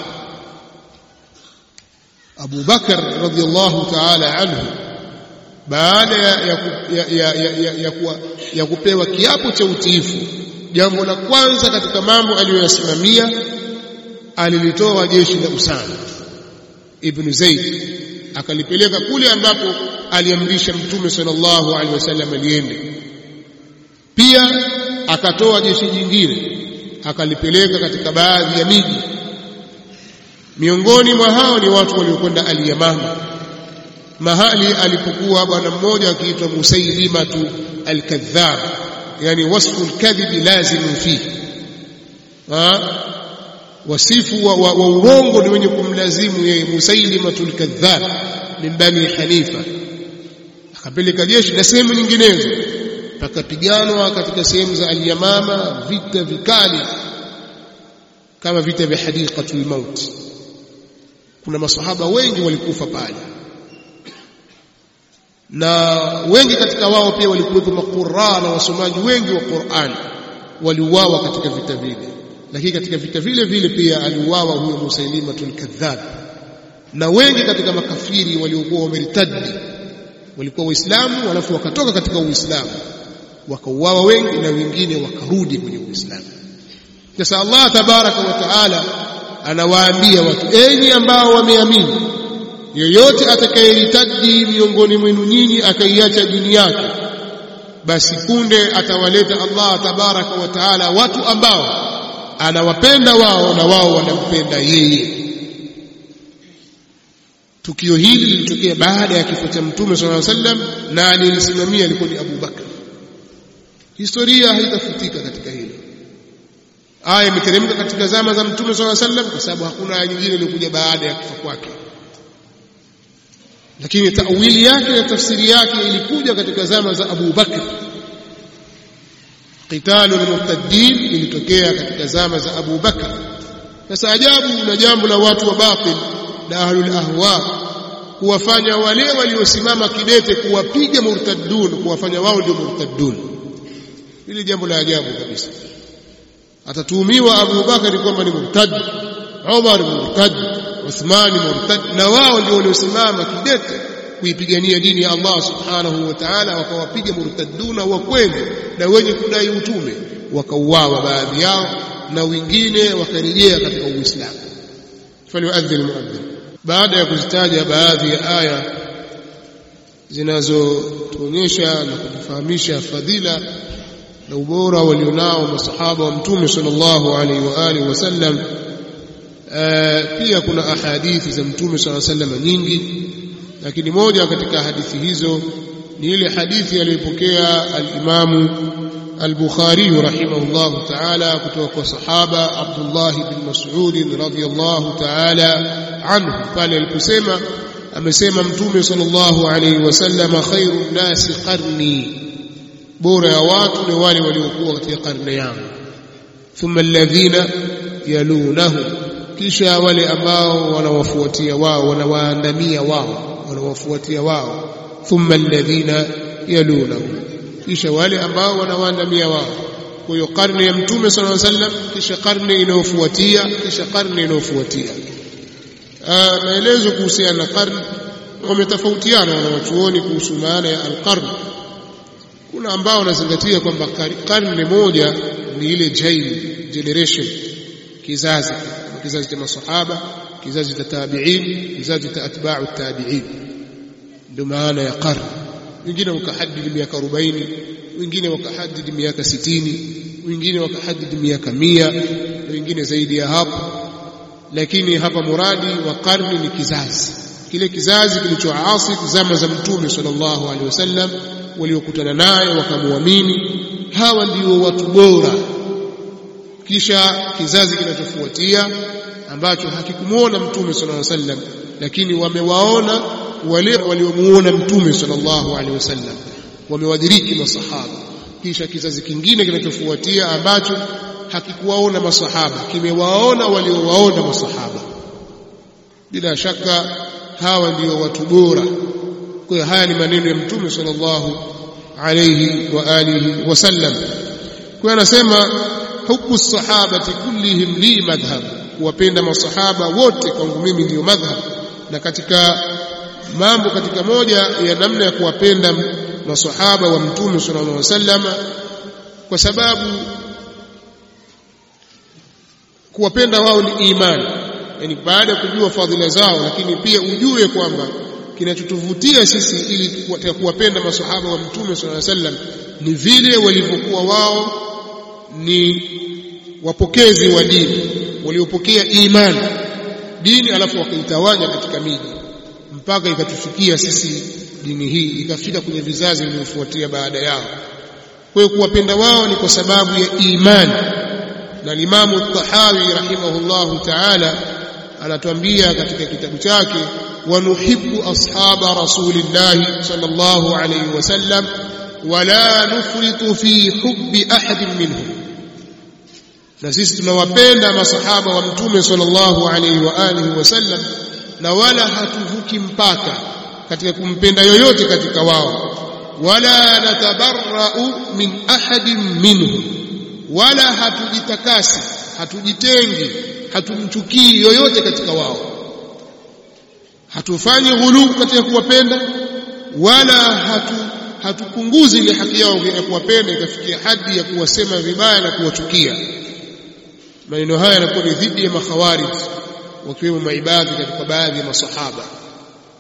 Abu Bakar radhiallahu ta'ala anhu baada ya, ya, ya, ya, ya, ya, ya, kuwa, ya kupewa kiapo cha utiifu jambo la kwanza katika mambo aliyoyasimamia alilitoa jeshi la Usama ibn Zaid akalipeleka kule ambapo aliamrisha mtume sallallahu alaihi wasallam aliende. Pia akatoa jeshi jingine akalipeleka katika baadhi ya miji. Miongoni mwa hao ni watu waliokwenda al-Yamama mahali alipokuwa bwana mmoja akiitwa Musailimatu al-Kadhdhab yani wasfu al-kadhib lazim fi. Wasifu wa, wa, wa urongo ni wenye kumlazimu yeye Musailimatu al-Kadhdhab min bani Hanifa. Akapeleka jeshi na sehemu nyinginezo pakapiganwa katika sehemu za al-Yamama vita vikali kama vita vya hadiqatul maut. Kuna masahaba wengi walikufa pale na wengi katika wao pia walikuwepo maquraa na wasomaji wengi wa Qur'an. Waliuawa katika vita vile. Lakini katika vita vile vile pia aliuawa huyo Musailimatul kadhab na wengi katika makafiri waliokuwa wameritadi walikuwa waislamu alafu wakatoka katika uislamu. Wakauawa wengi na wengine wakarudi kwenye uislamu. Sasa Allah tabaraka wa taala anawaambia watu enyi ambao wameamini yoyote atakayehitaji miongoni mwenu nyinyi akaiacha dini yake basi punde atawaleta Allah tabaraka wa taala watu ambao anawapenda wao na wao wanampenda yeye. Tukio hili lilitokea baada ya kifo cha mtume sallallahu alaihi wasallam na alilisimamia alikuwa ni Abu Bakar historia haitafutika katika hili. Aya imeteremka katika zama za mtume sallallahu alaihi wasallam kwa sababu hakuna aya nyingine iliyokuja baada ya kifo kwake lakini tawili yake na tafsiri yake ilikuja katika zama za Abu Bakr. Qitalu almurtaddin ilitokea katika zama za Abu Bakr. Sasa ajabu na jambo la watu wa batil na ahlul ahwa kuwafanya wale waliosimama kidete kuwapiga murtaddun kuwafanya wao ndio murtaddun. Hili jambo la ajabu kabisa. Atatuhumiwa Abu Bakari kwamba ni murtad Umar murtad Uthman murtad na wao ndio waliosimama kidete kuipigania dini ya Allah subhanahu wa ta'ala wakawapiga murtaduna wa kweli na wenye kudai utume wakauawa baadhi yao na wengine wakarejea katika Uislamu. Falyuadhin muadhin baada ya kuzitaja baadhi ya aya zinazotuonyesha na kutufahamisha fadhila na ubora walionao masahaba wa mtume sallallahu alaihi wa alihi wasallam pia kuna ahadithi za mtume alaihi wasallam nyingi lakini moja katika hadithi hizo ni ile hadithi aliyopokea al-Imamu al-Bukhari rahimahullahu ta'ala kutoka kwa sahaba Abdullah bin Mas'ud radhiyallahu ta'ala anhu pale aliposema amesema mtume sallallahu alayhi wasallam khairun nasi qarni bora ya watu ni wale waliokuwa katika karne yangu thumma alladhina yalunahum kisha wale ambao wanawafuatia wao wanawaandamia wao wanawafuatia wao. Thumma alladhina yalunahum. Kisha wale ambao wanawaandamia wao. Kwa hiyo karne ya mtume sallallahu alaihi wasallam kisha karne inayofuatia kisha karne inayofuatia. Maelezo kuhusiana na karne wametofautiana wanawachuoni kuhusu maana ya alqarn. Kuna ambao wanazingatia kwamba karne moja ni ile jail generation kizazi kizazi cha masahaba kizazi cha tabi'in kizazi cha atba'u tabi'in. Ndio maana ya qarn. Wengine wakahadidi miaka 40 wengine wakahadidi miaka 60 wengine wakahadidi miaka 100 na wengine zaidi ya hapo. Lakini hapa muradi wa karni ni kizazi. Kile kizazi kilichoasi zama za mtume sallallahu alaihi wasallam waliokutana naye wakamwamini hawa ndio watu bora kisha kizazi kinachofuatia ambacho hakikumuona mtume sallallahu alaihi wasallam lakini wamewaona wale waliomuona mtume sallallahu alaihi wasallam wamewadiriki masahaba. Kisha kizazi kingine kinachofuatia ambacho hakikuwaona masahaba kimewaona waliowaona masahaba. Bila shaka hawa ndio watu bora. Kwa hiyo haya ni maneno ya mtume sallallahu alayhi wa alihi wasallam. Kwa anasema hubu sahabati kullihim li madhhab kuwapenda masahaba wote kwangu mimi ndiyo madhhab. Na katika mambo katika moja ya namna ya kuwapenda masahaba wa mtume sallallahu alaihi wasallam kwa sababu kuwapenda wao ni imani. Yani baada ya kujua fadhila zao lakini pia ujue kwamba kinachotuvutia sisi ili kuwapenda masahaba wa mtume sallallahu alaihi wasallam ni vile walivyokuwa wao ni wapokezi wa dini waliopokea imani dini alafu wakaitawanya katika miji mpaka ikatufikia sisi dini hii ikafika kwenye vizazi vilivyofuatia baada yao. Kwa kuwapenda wao ni kwa sababu ya imani na limamu Tahawi rahimahullahu ta'ala anatuambia katika kitabu chake wanuhibbu ashaba rasulillahi sallallahu alayhi wasallam wala nufritu fi hubbi ahadin minhum na sisi tunawapenda masahaba wa mtume sallallahu alaihi wa alihi wasallam na wala hatuvuki mpaka katika kumpenda yoyote katika wao. Wala natabarra'u min ahadin minhum wala hatujitakasi hatujitengi hatumchukii yoyote katika wao. Hatufanyi ghulubu katika kuwapenda wala hatu hatupunguzi ile haki yao ya kuwapenda ikafikia hadi ya kuwasema vibaya na kuwachukia maneno haya yanakuwa ni dhidi ya makhawarij wakiwemo maibadhi katika baadhi ya masahaba.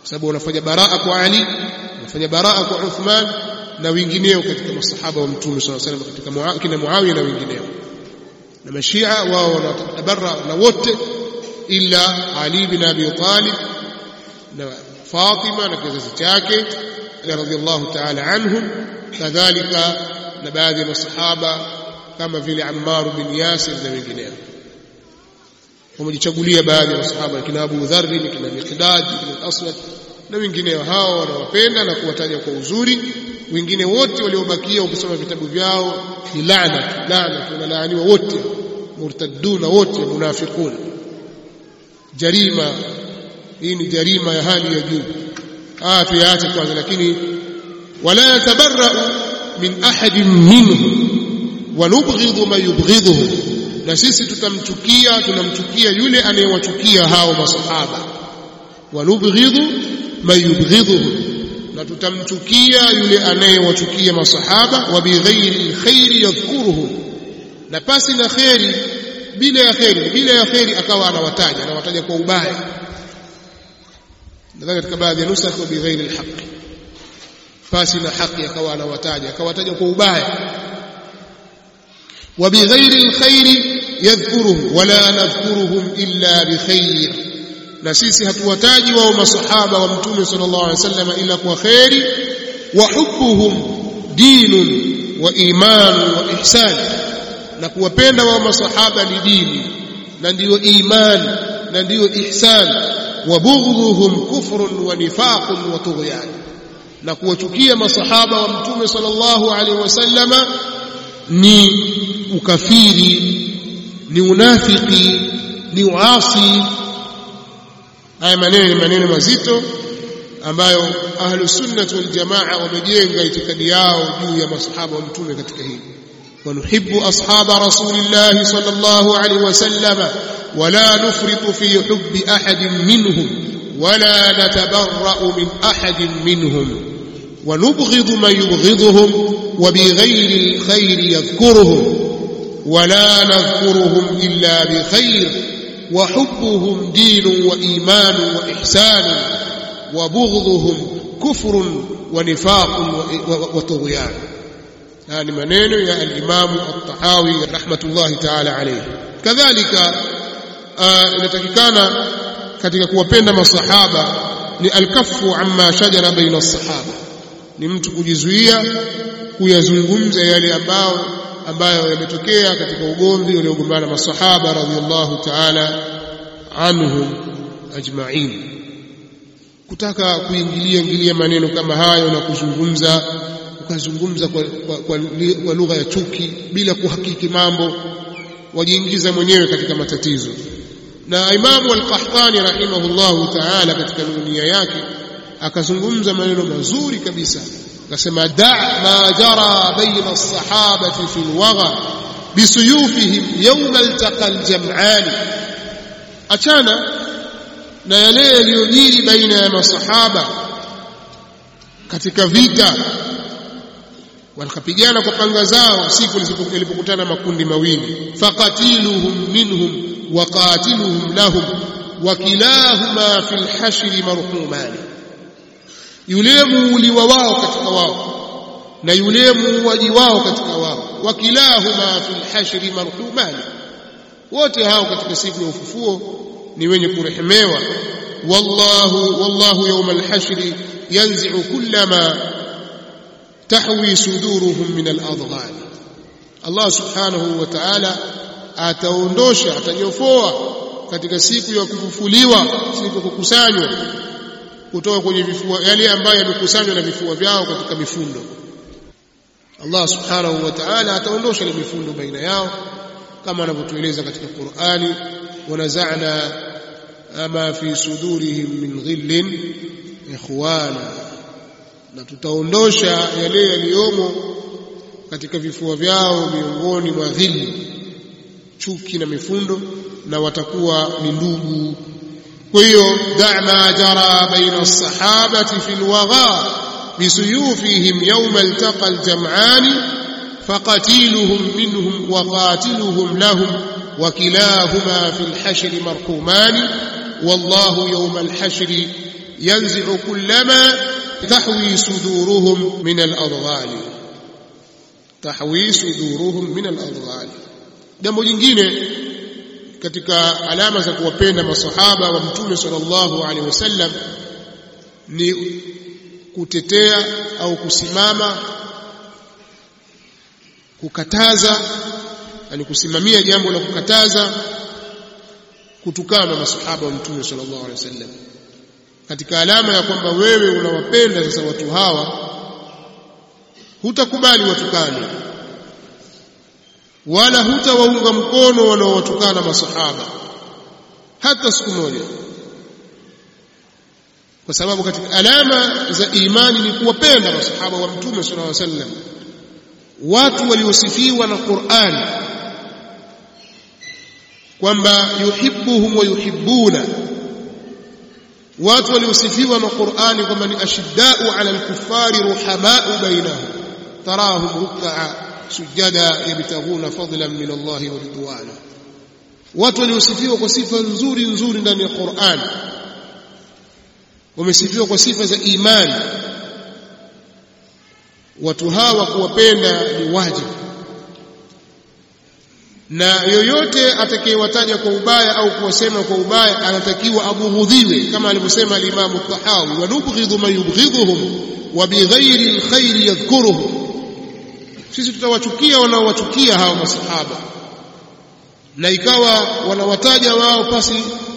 Kwa sababu wanafanya baraa kwa Ali wanafanya baraa kwa Uthman na wengineo katika masahaba wa mtume sallallahu alaihi wasallam katika kina Muawiya na wengineo na mashia wao wanatabarra na wote ila Ali bin Abi Talib na Fatima na kizazi chake radhiallahu ta'ala anhum kadhalika na baadhi ya masahaba kama vile Ammar bin Yasir na wengineo wamejichagulia baadhi ya masahaba kina Abu Dharr kina Miqdad kina Aswad na wengineo hao wanawapenda na kuwataja kwa uzuri. Wengine wote waliobakia ukisoma vitabu vyao ni laana laana tunalaaniwa wote murtaduna wote munafiquna. Jarima hii ni jarima ya hali ya juu. Ah tuyaache kwanza lakini wala yatabarra'u min ahadin minhum wa nubghidhu man yubghidhuhu na sisi tutamchukia tunamchukia yule anayewachukia hao masahaba. Wa nubghidhu man yubghidhuhu na tutamchukia yule anayewachukia masahaba wa bighairi alkhairi yadhkuruhu. Na pasi na kheri, bila ya kheri bila ya kheri akawa anawataja anawataja kwa ubaya. Nadhani katika baadhi ya nusakh ghairi alhaq pasi na haki akawa anawataja akawataja kwa ubaya wa الخير يذكرهم ولا نذكرهم إلا بخير. Na sisi hatuwataji wao masahaba wa mtume sallallahu alaihi wasallam ila kwa khairi wa hubbuhum dinun wa iman wa ihsan. Na kuwapenda wao masahaba ni dini na ndiyo iman na ndiyo ihsan. Wa bughdhuhum kufrun wa nifaqun wa tughyan. Na kuwachukia masahaba wa mtume sallallahu alaihi wasallama ni ukafiri ni unafiki ni uasi haya maneno ni maneno mazito ambayo ahlu sunnah wal jamaa wamejenga itikadi yao juu ya masahaba wa mtume katika hili ونحب أصحاب رسول الله صلى الله عليه وسلم ولا نفرط في حب أحد منهم ولا نتبرأ من أحد منهم ونبغض من يبغضهم وبغير الخير يذكرهم ولا نذكرهم إلا بخير وحبهم دين وإيمان وإحسان وبغضهم كفر ونفاق وطغيان. هذه منين يا الإمام الطحاوي رحمة الله تعالى عليه. كذلك نتككانا katika kuwapenda masahaba ni الصحابة amma عما شجر بين الصحابة. mtu جزوية kuyazungumza yale ambayo ambayo yametokea katika ugomvi uliogombana masahaba radhiallahu ta'ala anhum ajma'in. Kutaka kuingilia ingilia maneno kama hayo na kuzungumza ukazungumza kwa, kwa, kwa, kwa lugha ya chuki bila kuhakiki mambo wajiingiza mwenyewe katika matatizo. Na imamu al-Qahtani rahimahullahu ta'ala katika nunia yake akazungumza maneno mazuri kabisa akasema da ma jara baina as-sahabati fi al-wagha bisuyufihim yawma altaqa al-jam'an achana na yale yaliyojiri baina ya masahaba katika vita. Wakapigana kwa panga zao siku ilipokutana makundi mawili. Faqatiluhum minhum wa qatiluhum lahum wa kilahuma fil hashri marhuman yule muuliwa wao katika wao na yule muuaji wao katika wao. Wakilahuma fi fil hashri marhuman. Wote hao katika siku ya ufufuo ni wenye kurehemewa. Wallahu wallahu yawm al-hashri yanzi'u kullama tahwi suduruhum min al-adghal Allah subhanahu wa ta'ala ataondosha atanyofoa katika siku ya kufufuliwa siku ya kukusanywa kutoka kwenye vifua yale ambayo yamekusanywa na vifua vyao katika mifundo. Allah subhanahu wa ta'ala ataondosha ile mifundo baina yao kama anavyotueleza katika Qur'ani wanazana ama fi sudurihim min ghillin ikhwana. Na tutaondosha yale yaliyomo katika vifua vyao miongoni mwa dhili chuki na mifundo na watakuwa ni ndugu kwa hiyo da'ma jara baina as-sahabati fil wagha bisuyufihim yawma altaqa al-jam'ani faqatiluhum minhum wa qatiluhum lahum wa kilahuma fil hashri marhuman wallahu yawma al-hashri yanzi'u kullama tahwi suduruhum min al-adghal tahwi suduruhum min al-adghal jambo jingine katika alama za kuwapenda masahaba wa mtume sallallahu alaihi wasallam ni kutetea au kusimama kukataza yani kusimamia jambo la kukataza kutukana masahaba wa mtume sallallahu alaihi wasallam. Katika alama ya kwamba wewe unawapenda sasa watu hawa hutakubali watukane wala hutawaunga mkono wanaowatukana masahaba hata siku moja. Kwa sababu katika alama za imani ni kuwapenda masahaba wa mtume sallallahu alaihi wasallam watu waliosifiwa na Qur'an kwamba yuhibbuhum wa yuhibbuna watu waliosifiwa na Qur'ani kwamba ni ashiddau ala al-kuffari ruhamau bainahum tarahum ruk'a sujada yabtaghuna fadlan min Allah wa ridwana. Watu waliosifiwa kwa sifa nzuri nzuri ndani ya Qur'an wamesifiwa kwa sifa za imani. Watu hawa kuwapenda ni wajibu. Na yoyote atakayewataja kwa ubaya au kuwasema kwa ubaya anatakiwa abughudhiwe kama alivyosema al-Imam Tahawi wa man yubghidhuhum wa bighairi alkhair yadhkuruhum sisi tutawachukia wanaowachukia hao masahaba. Na ikawa wanawataja wao pasi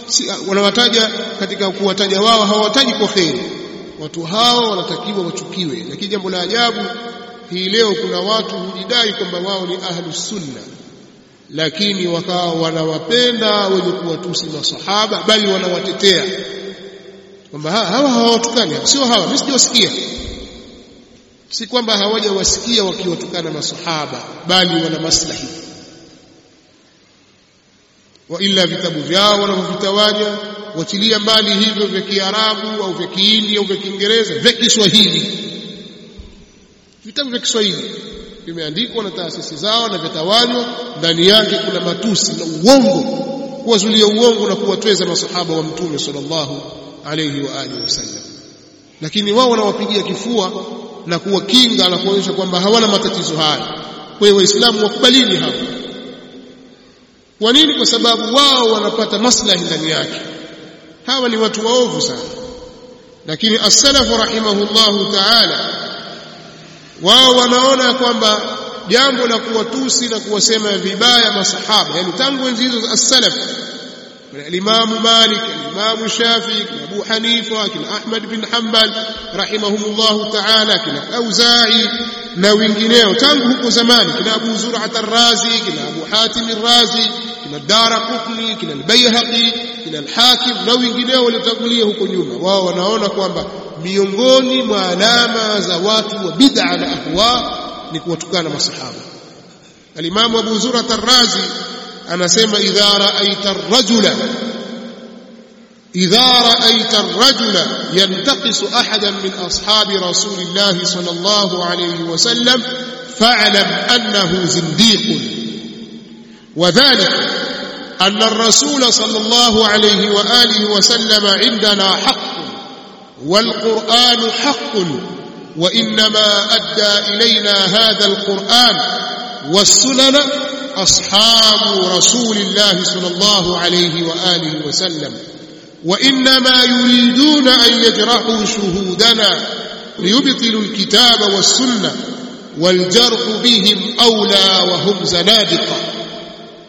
si, wanawataja katika kuwataja wao hawataji kwa kheri. Watu hao wanatakiwa wachukiwe. Lakini jambo la ajabu hii leo kuna watu hujidai kwamba wao ni ahlus sunna. Lakini wakawa wanawapenda wenye kuwatusi masahaba bali wanawatetea. Kwamba hawa hawawatukani. Sio hawa mimi sijawasikia si kwamba hawaja wasikia wakiwatukana masahaba bali wana maslahi. Wa ila vitabu vyao wanavyovitawanya wachilia mbali hivyo vya Kiarabu au vya Kihindi au vya Kiingereza vya Kiswahili. Vitabu vya Kiswahili vimeandikwa na taasisi zao na vitawanywa ndani yake kuna matusi na uongo kuwazulia uongo na kuwatweza masahaba wa mtume sallallahu alayhi wa alihi wasallam. Lakini wao wanawapigia kifua na kuwa kinga na kuonyesha kwamba hawana matatizo haya. Kwa hiyo waislamu wakubalini hapo kwa nini? Kwa sababu wao wanapata maslahi ndani yake. Hawa ni watu waovu sana. Lakini as-salafu rahimahullahu ta'ala wao wanaona kwamba jambo la kuwatusi na kuwasema vibaya masahaba yani tangu enzi hizo as-salaf الإمام مالك الإمام الشافعي أبو حنيفة كن أحمد بن حنبل رحمهم الله تعالى كن أوزاعي ناوين جنيه تانقه زمان كن أبو زرعة الرازي كن أبو حاتم الرازي كن الدار قطني كن البيهقي كن الحاكم. ناوين جنيه ولتقوليه كن واو ناونا كوانا ميونغوني ما لاما زوات وبدع الأهواء نكوتكان مصحابة. الإمام أبو زرعة الرازي anasema idha raaita ar-rajula idha raaita ar-rajula yantaqisu ahadan min ashabi rasulillahi sallallahu alayhi wasallam fa'lam annahu zindiqun وذلك أن الرسول صلى الله عليه وآله وسلم عندنا حق والقرآن حق وإنما أدى إلينا هذا القرآن والسنن أصحاب رسول الله صلى الله عليه وآله وسلم. وإنما يريدون أن يجرحوا شهودنا ليبطلوا الكتاب والسنة والجرح بهم أولى وهم زنادقة.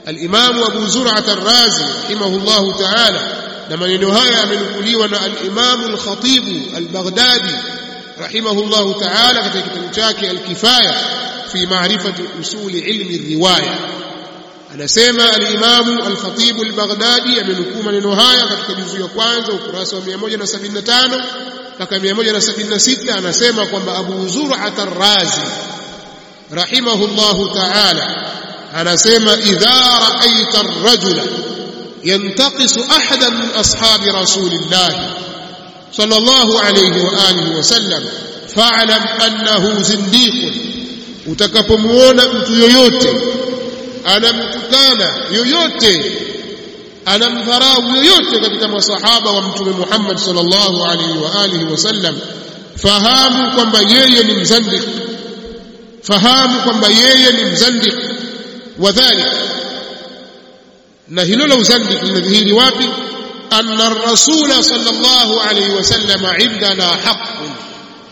الإمام أبو زرعة الرازي رحمه الله تعالى لما ننهاية من كليونا الإمام الخطيب البغدادي رحمه الله تعالى كتاب شاكي الكفاية في معرفة أصول علم الرواية. أنا سيما الإمام الخطيب البغدادي من حكومة نهاية قد كجزء يقوانز وقراسة ميموجة نسبين تانو لك ميموجة نسبين ستة أنا سيما قم أبو زرعة الرازي رحمه الله تعالى. أنا سيما إذا رأيت الرجل ينتقص أحدا من أصحاب رسول الله صلى الله عليه وآله وسلم فاعلم أنه زنديق. Utakapomuona mtu yoyote anamtukana yoyote anamdharau yoyote katika masahaba wa mtume Muhammad sallallahu alaihi wa alihi wasallam fahamu kwamba yeye ni mzandik fahamu kwamba yeye ni mzandik wadhalik na hilo la uzandik linadhihiri wapi? Anna ar-rasul sallallahu alaihi wasallam indana haqqun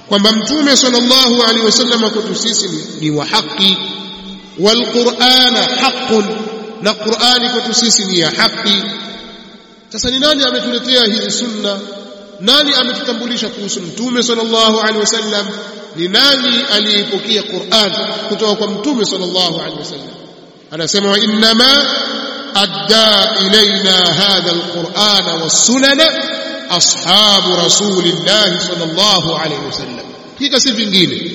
kwamba mtume sallallahu alaihi wasallam kwetu sisi ni wa haki walqur'ana haqqun na qur'ani kwetu sisi ni ya haki. Sasa ni nani ametuletea hizi sunna? Nani ametutambulisha kuhusu mtume sallallahu alaihi wasallam? Ni nani aliyeipokea Qur'an kutoka kwa mtume sallallahu alaihi wasallam? Anasema wa inma adda ilaina hadha alqur'ana wassunana ashabu rasulillah sallallahu alaihi wasallam kika si vingine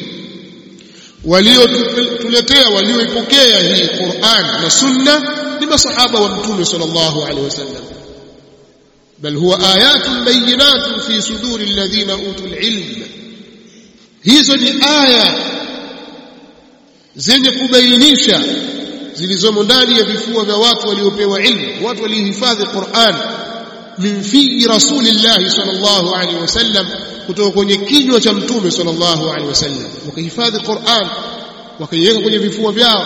waliotuletea walioipokea hii Qur'an na Sunna ni masahaba wa Mtume sallallahu alaihi wasallam bal huwa ayatun bayyinatun fi suduri alladhina utul ilm hizo ni aya zenye kubainisha zilizomo ndani ya vifua vya watu waliopewa ilmu watu waliohifadhi Qur'an min fi rasulillahi sallallahu alaihi wasallam kutoka kwenye kinywa cha mtume sallallahu alaihi wasallam wakahifadhi Qur'an wakaiweka kwenye vifua vyao.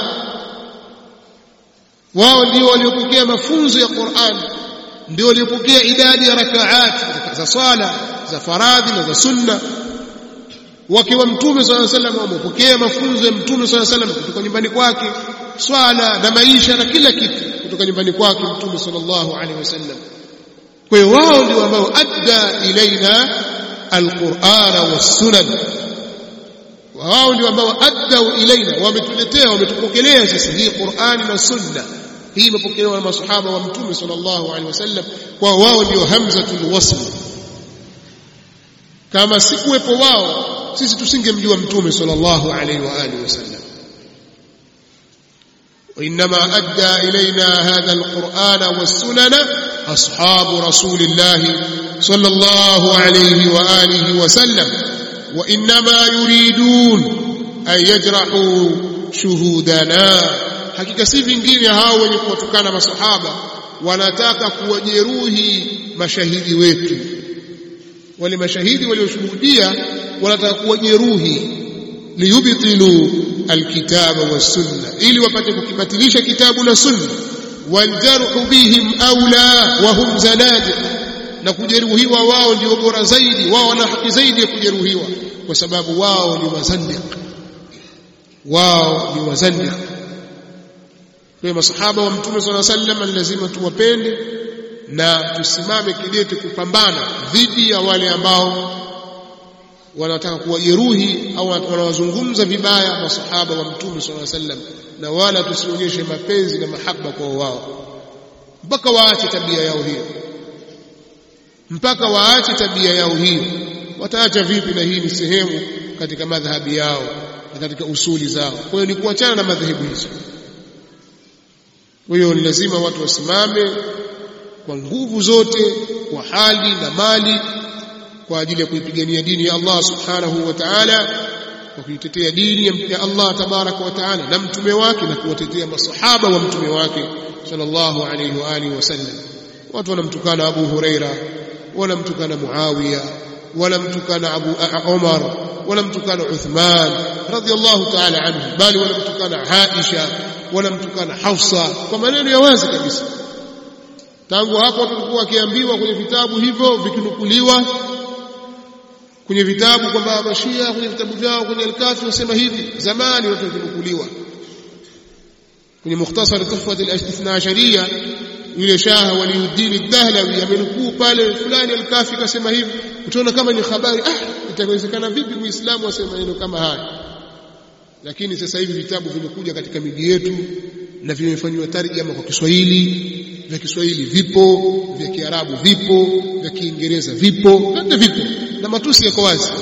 Wao ndio waliopokea mafunzo ya Qur'an ndio waliopokea idadi ya rakaat za swala za faradhi na za sunna. Wake wa mtume swalla sallam wamepokea mafunzo ya mtume swalla sallam kutoka nyumbani kwake. Swala na maisha na kila kitu kutoka nyumbani kwake mtume sallallahu alaihi wasallam kwa hiyo wao ndio ambao adda ilaina alqur'ana wassunan wao ndio ambao adda ilaina wametuletea wametupokelea sisi hii Qur'ani na sunna hii imepokelewa na masahaba wa mtume sallallahu alaihi wasallam kwa wao ndio hamzatul wasl kama si kuwepo wao sisi tusingemjua mtume sallallahu alaihi wa alihi wasallam وإنما أدى إلينا هذا القرآن والسنن أصحاب رسول الله صلى الله عليه وآله وسلم وإنما يريدون أن يجرحوا شهودنا hakika si vingine hao wenye kuwatukana masahaba wanataka kuwajeruhi mashahidi wetu wale mashahidi walioshuhudia wanataka kuwajeruhi liyubtilu alkitaba wassunna ili wapate kukibatilisha kitabu na sunna waljarhu bihim aula wa hum zanadiq na kujeruhiwa wao ndio bora zaidi wao wana haki zaidi ya kujeruhiwa kwa sababu wao ni wazandiq. Wao ni wazandiq. Kwa masahaba wa mtume swalla sallam lazima tuwapende na tusimame kidete kupambana dhidi ya wale ambao wanataka kuwajeruhi au wanawazungumza vibaya masahaba wa mtume swalla sallam na wala tusionyeshe mapenzi na mahaba kwa wao. Mpaka waache tabia yao hiyo. Mpaka waache tabia yao hiyo. Wataacha vipi na hii ni sehemu katika madhhabi yao na katika usuli zao? Kwa hiyo ni kuachana na madhehebu hizo. Kwa hiyo ni lazima watu wasimame kwa nguvu zote kwa hali na mali kwa ajili ya kuipigania dini ya Allah subhanahu wa ta'ala na kuitetea dini ya Allah tabaraka wa ta'ala na mtume wake na kuwatetea masahaba wa mtume wake sallallahu alayhi wa alihi wasallam. Watu wanamtukana Abu Huraira wanamtukana Muawiya wanamtukana Abu Umar wanamtukana Uthman radhiyallahu ta'ala anhu bali wanamtukana Aisha wanamtukana Hafsa kwa maneno ya wazi kabisa. Tangu hapo tulikuwa wakiambiwa kwenye vitabu hivyo vikinukuliwa kwenye vitabu kwamba mashia kwenye vitabu vyao kwenye al-kafi wasema hivi zamani watu wakinukuliwa kwenye mukhtasar tuhfat al-ithna asharia yule shaha waliuddin ad-dahlawi amenukuu pale fulani al-kafi kasema hivi utaona kama ni habari ah itawezekana vipi muislamu asema maneno kama haya? Lakini sasa hivi vitabu vimekuja katika miji yetu na vimefanywa tarjama kwa Kiswahili vya Kiswahili vipo vya Kiarabu vipo vya Kiingereza vipo vyote vipo na matusi yako wazi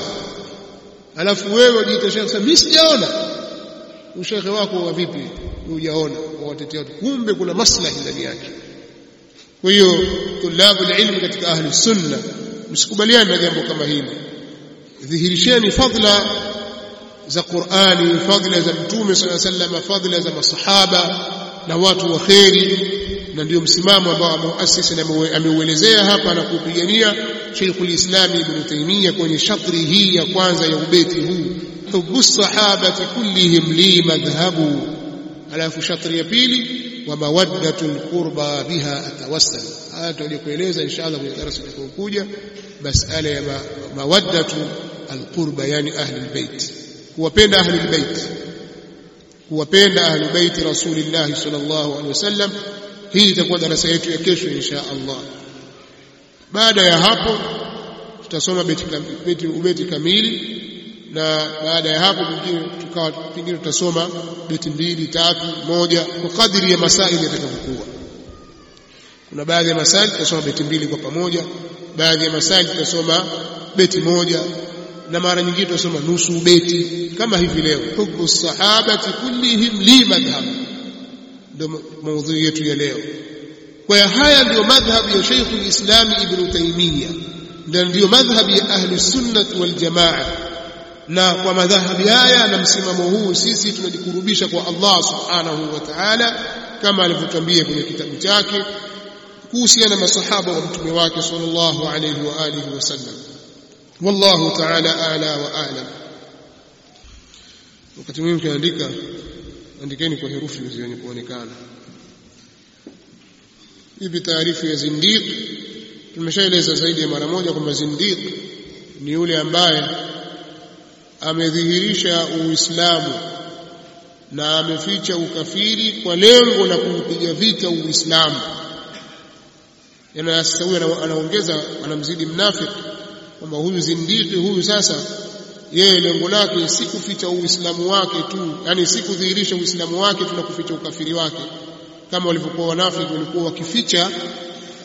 alafu wewe ujiita shekhe mimi sijaona ushekhe wako wa vipi hujaona wawatetea watu kumbe kuna maslahi ndani yake kwa hiyo tulabu ilmu katika ahli sunna msikubaliane na jambo kama hili dhihirisheni fadla za Qur'ani fadhila za Mtume صلى الله عليه وسلم fadhila za masahaba na watu wa kheri na ndio msimamo ambao muasisi ameuelezea hapa na kupigania Sheikhul Islam Ibn Taymiyyah kwenye shatri hii ya kwanza ya ubeti huu. Hubbu sahabati kullihim li madhhabu. Alafu shatri ya pili wa mawaddatul qurba biha atawassal. Haya tutakueleza inshallah kwenye darasa litakayokuja masala ya mawaddatu alqurba yani ahli bait, kuwapenda ahli bait. Kuwapenda ahlul bait rasulillah sallallahu alaihi wasallam hii itakuwa darasa yetu ya kesho insha Allah. Baada ya hapo tutasoma beti beti ubeti kamili na baada ya hapo pengine tukawa pengine tutasoma beti mbili tatu moja kwa kadiri ya masaili yatakavyokuwa. Kuna baadhi ya masaili tutasoma beti mbili kwa pamoja baadhi ya masaili tutasoma beti moja na mara nyingine tutasoma nusu beti kama hivi leo. Hubu sahabati kullihim li madhhab ndio maudhui yetu ya leo. Kwa hiyo haya ndio madhhabu ya Sheikh al-Islam Ibn Taymiyyah na ndio madhhabu ya ahli sunnah wal jamaa. Na kwa madhahabi haya na msimamo huu sisi tunajikurubisha kwa Allah subhanahu wa ta'ala kama alivyotwambia kwenye kitabu chake kuhusiana na masahaba wa mtume wake sallallahu alayhi wa alihi wasallam wallahu ta'ala a'la wa a'lam. Wakati mwingine ukiandika andikeni kwa herufi zenye kuonekana. Hivi taarifu ya zindiq tumeshaeleza zaidi ya mara moja kwamba zindiq ni yule ambaye amedhihirisha uislamu na ameficha ukafiri kwa lengo la kuupiga vita uislamu. Yana sasa huyu anaongeza anamzidi mnafiki kwamba huyu zindiki huyu sasa yeye lengo lake si kuficha uislamu wake tu yani si kudhihirisha uislamu wake tu na kuficha ukafiri wake. Kama walivyokuwa wanafiki walikuwa wakificha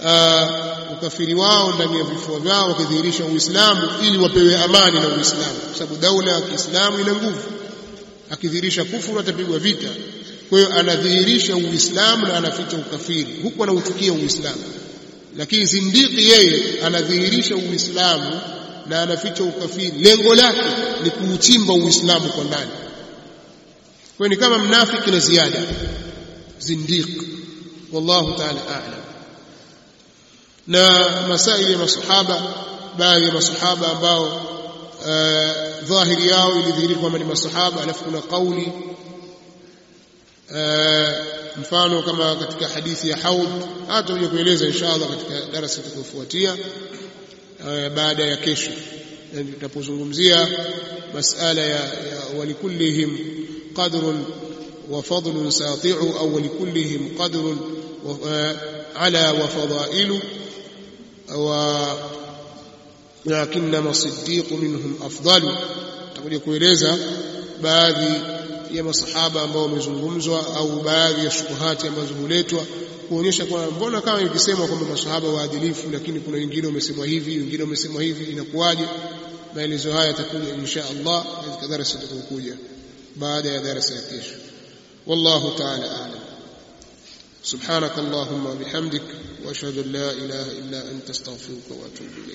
uh, ukafiri wao ndani ya vifua vyao wakidhihirisha uislamu ili wapewe amani na uislamu. Kwa sababu daula ya Kiislamu ina nguvu. Akidhihirisha kufuru atapigwa vita. Kwa hiyo anadhihirisha uislamu na anaficha ukafiri. Huku anauchukia uislamu. Lakini zindiki yeye anadhihirisha uislamu na anaficha ukafiri. Lengo lake ni kuuchimba uislamu kwa ndani. Kwa ni kama mnafiki na ziada. Zindiq. Wallahu ta'ala a'lam. Na masaili ya masahaba baadhi ya masahaba ambao dhahiri yao ilidhihirika kwamba ni masahaba alafu kuna kauli mfano kama katika hadithi ya haud. Hata kuja kueleza inshallah katika darasa litakayofuatia baada ya kesho tutapozungumzia masala ya, walikullihim qadrun wa fadlun sati'u au walikullihim qadrun ala wa fadailu wa lakinnama siddiqu minhum afdalu tutakuja kueleza baadhi ya masahaba ambao wamezungumzwa au baadhi ya shubuhati ambazo huletwa kuonyesha kwamba mbona kama ikisemwa kwamba masahaba waadilifu lakini kuna wengine wamesemwa hivi wengine wamesemwa hivi inakuwaje maelezo haya yatakuja insha Allah katika darasa litakayokuja baada ya darasa ya kesho wallahu ta'ala a'lam سبحانك اللهم وبحمدك واشهد ان لا اله الا انت استغفرك واتوب اليك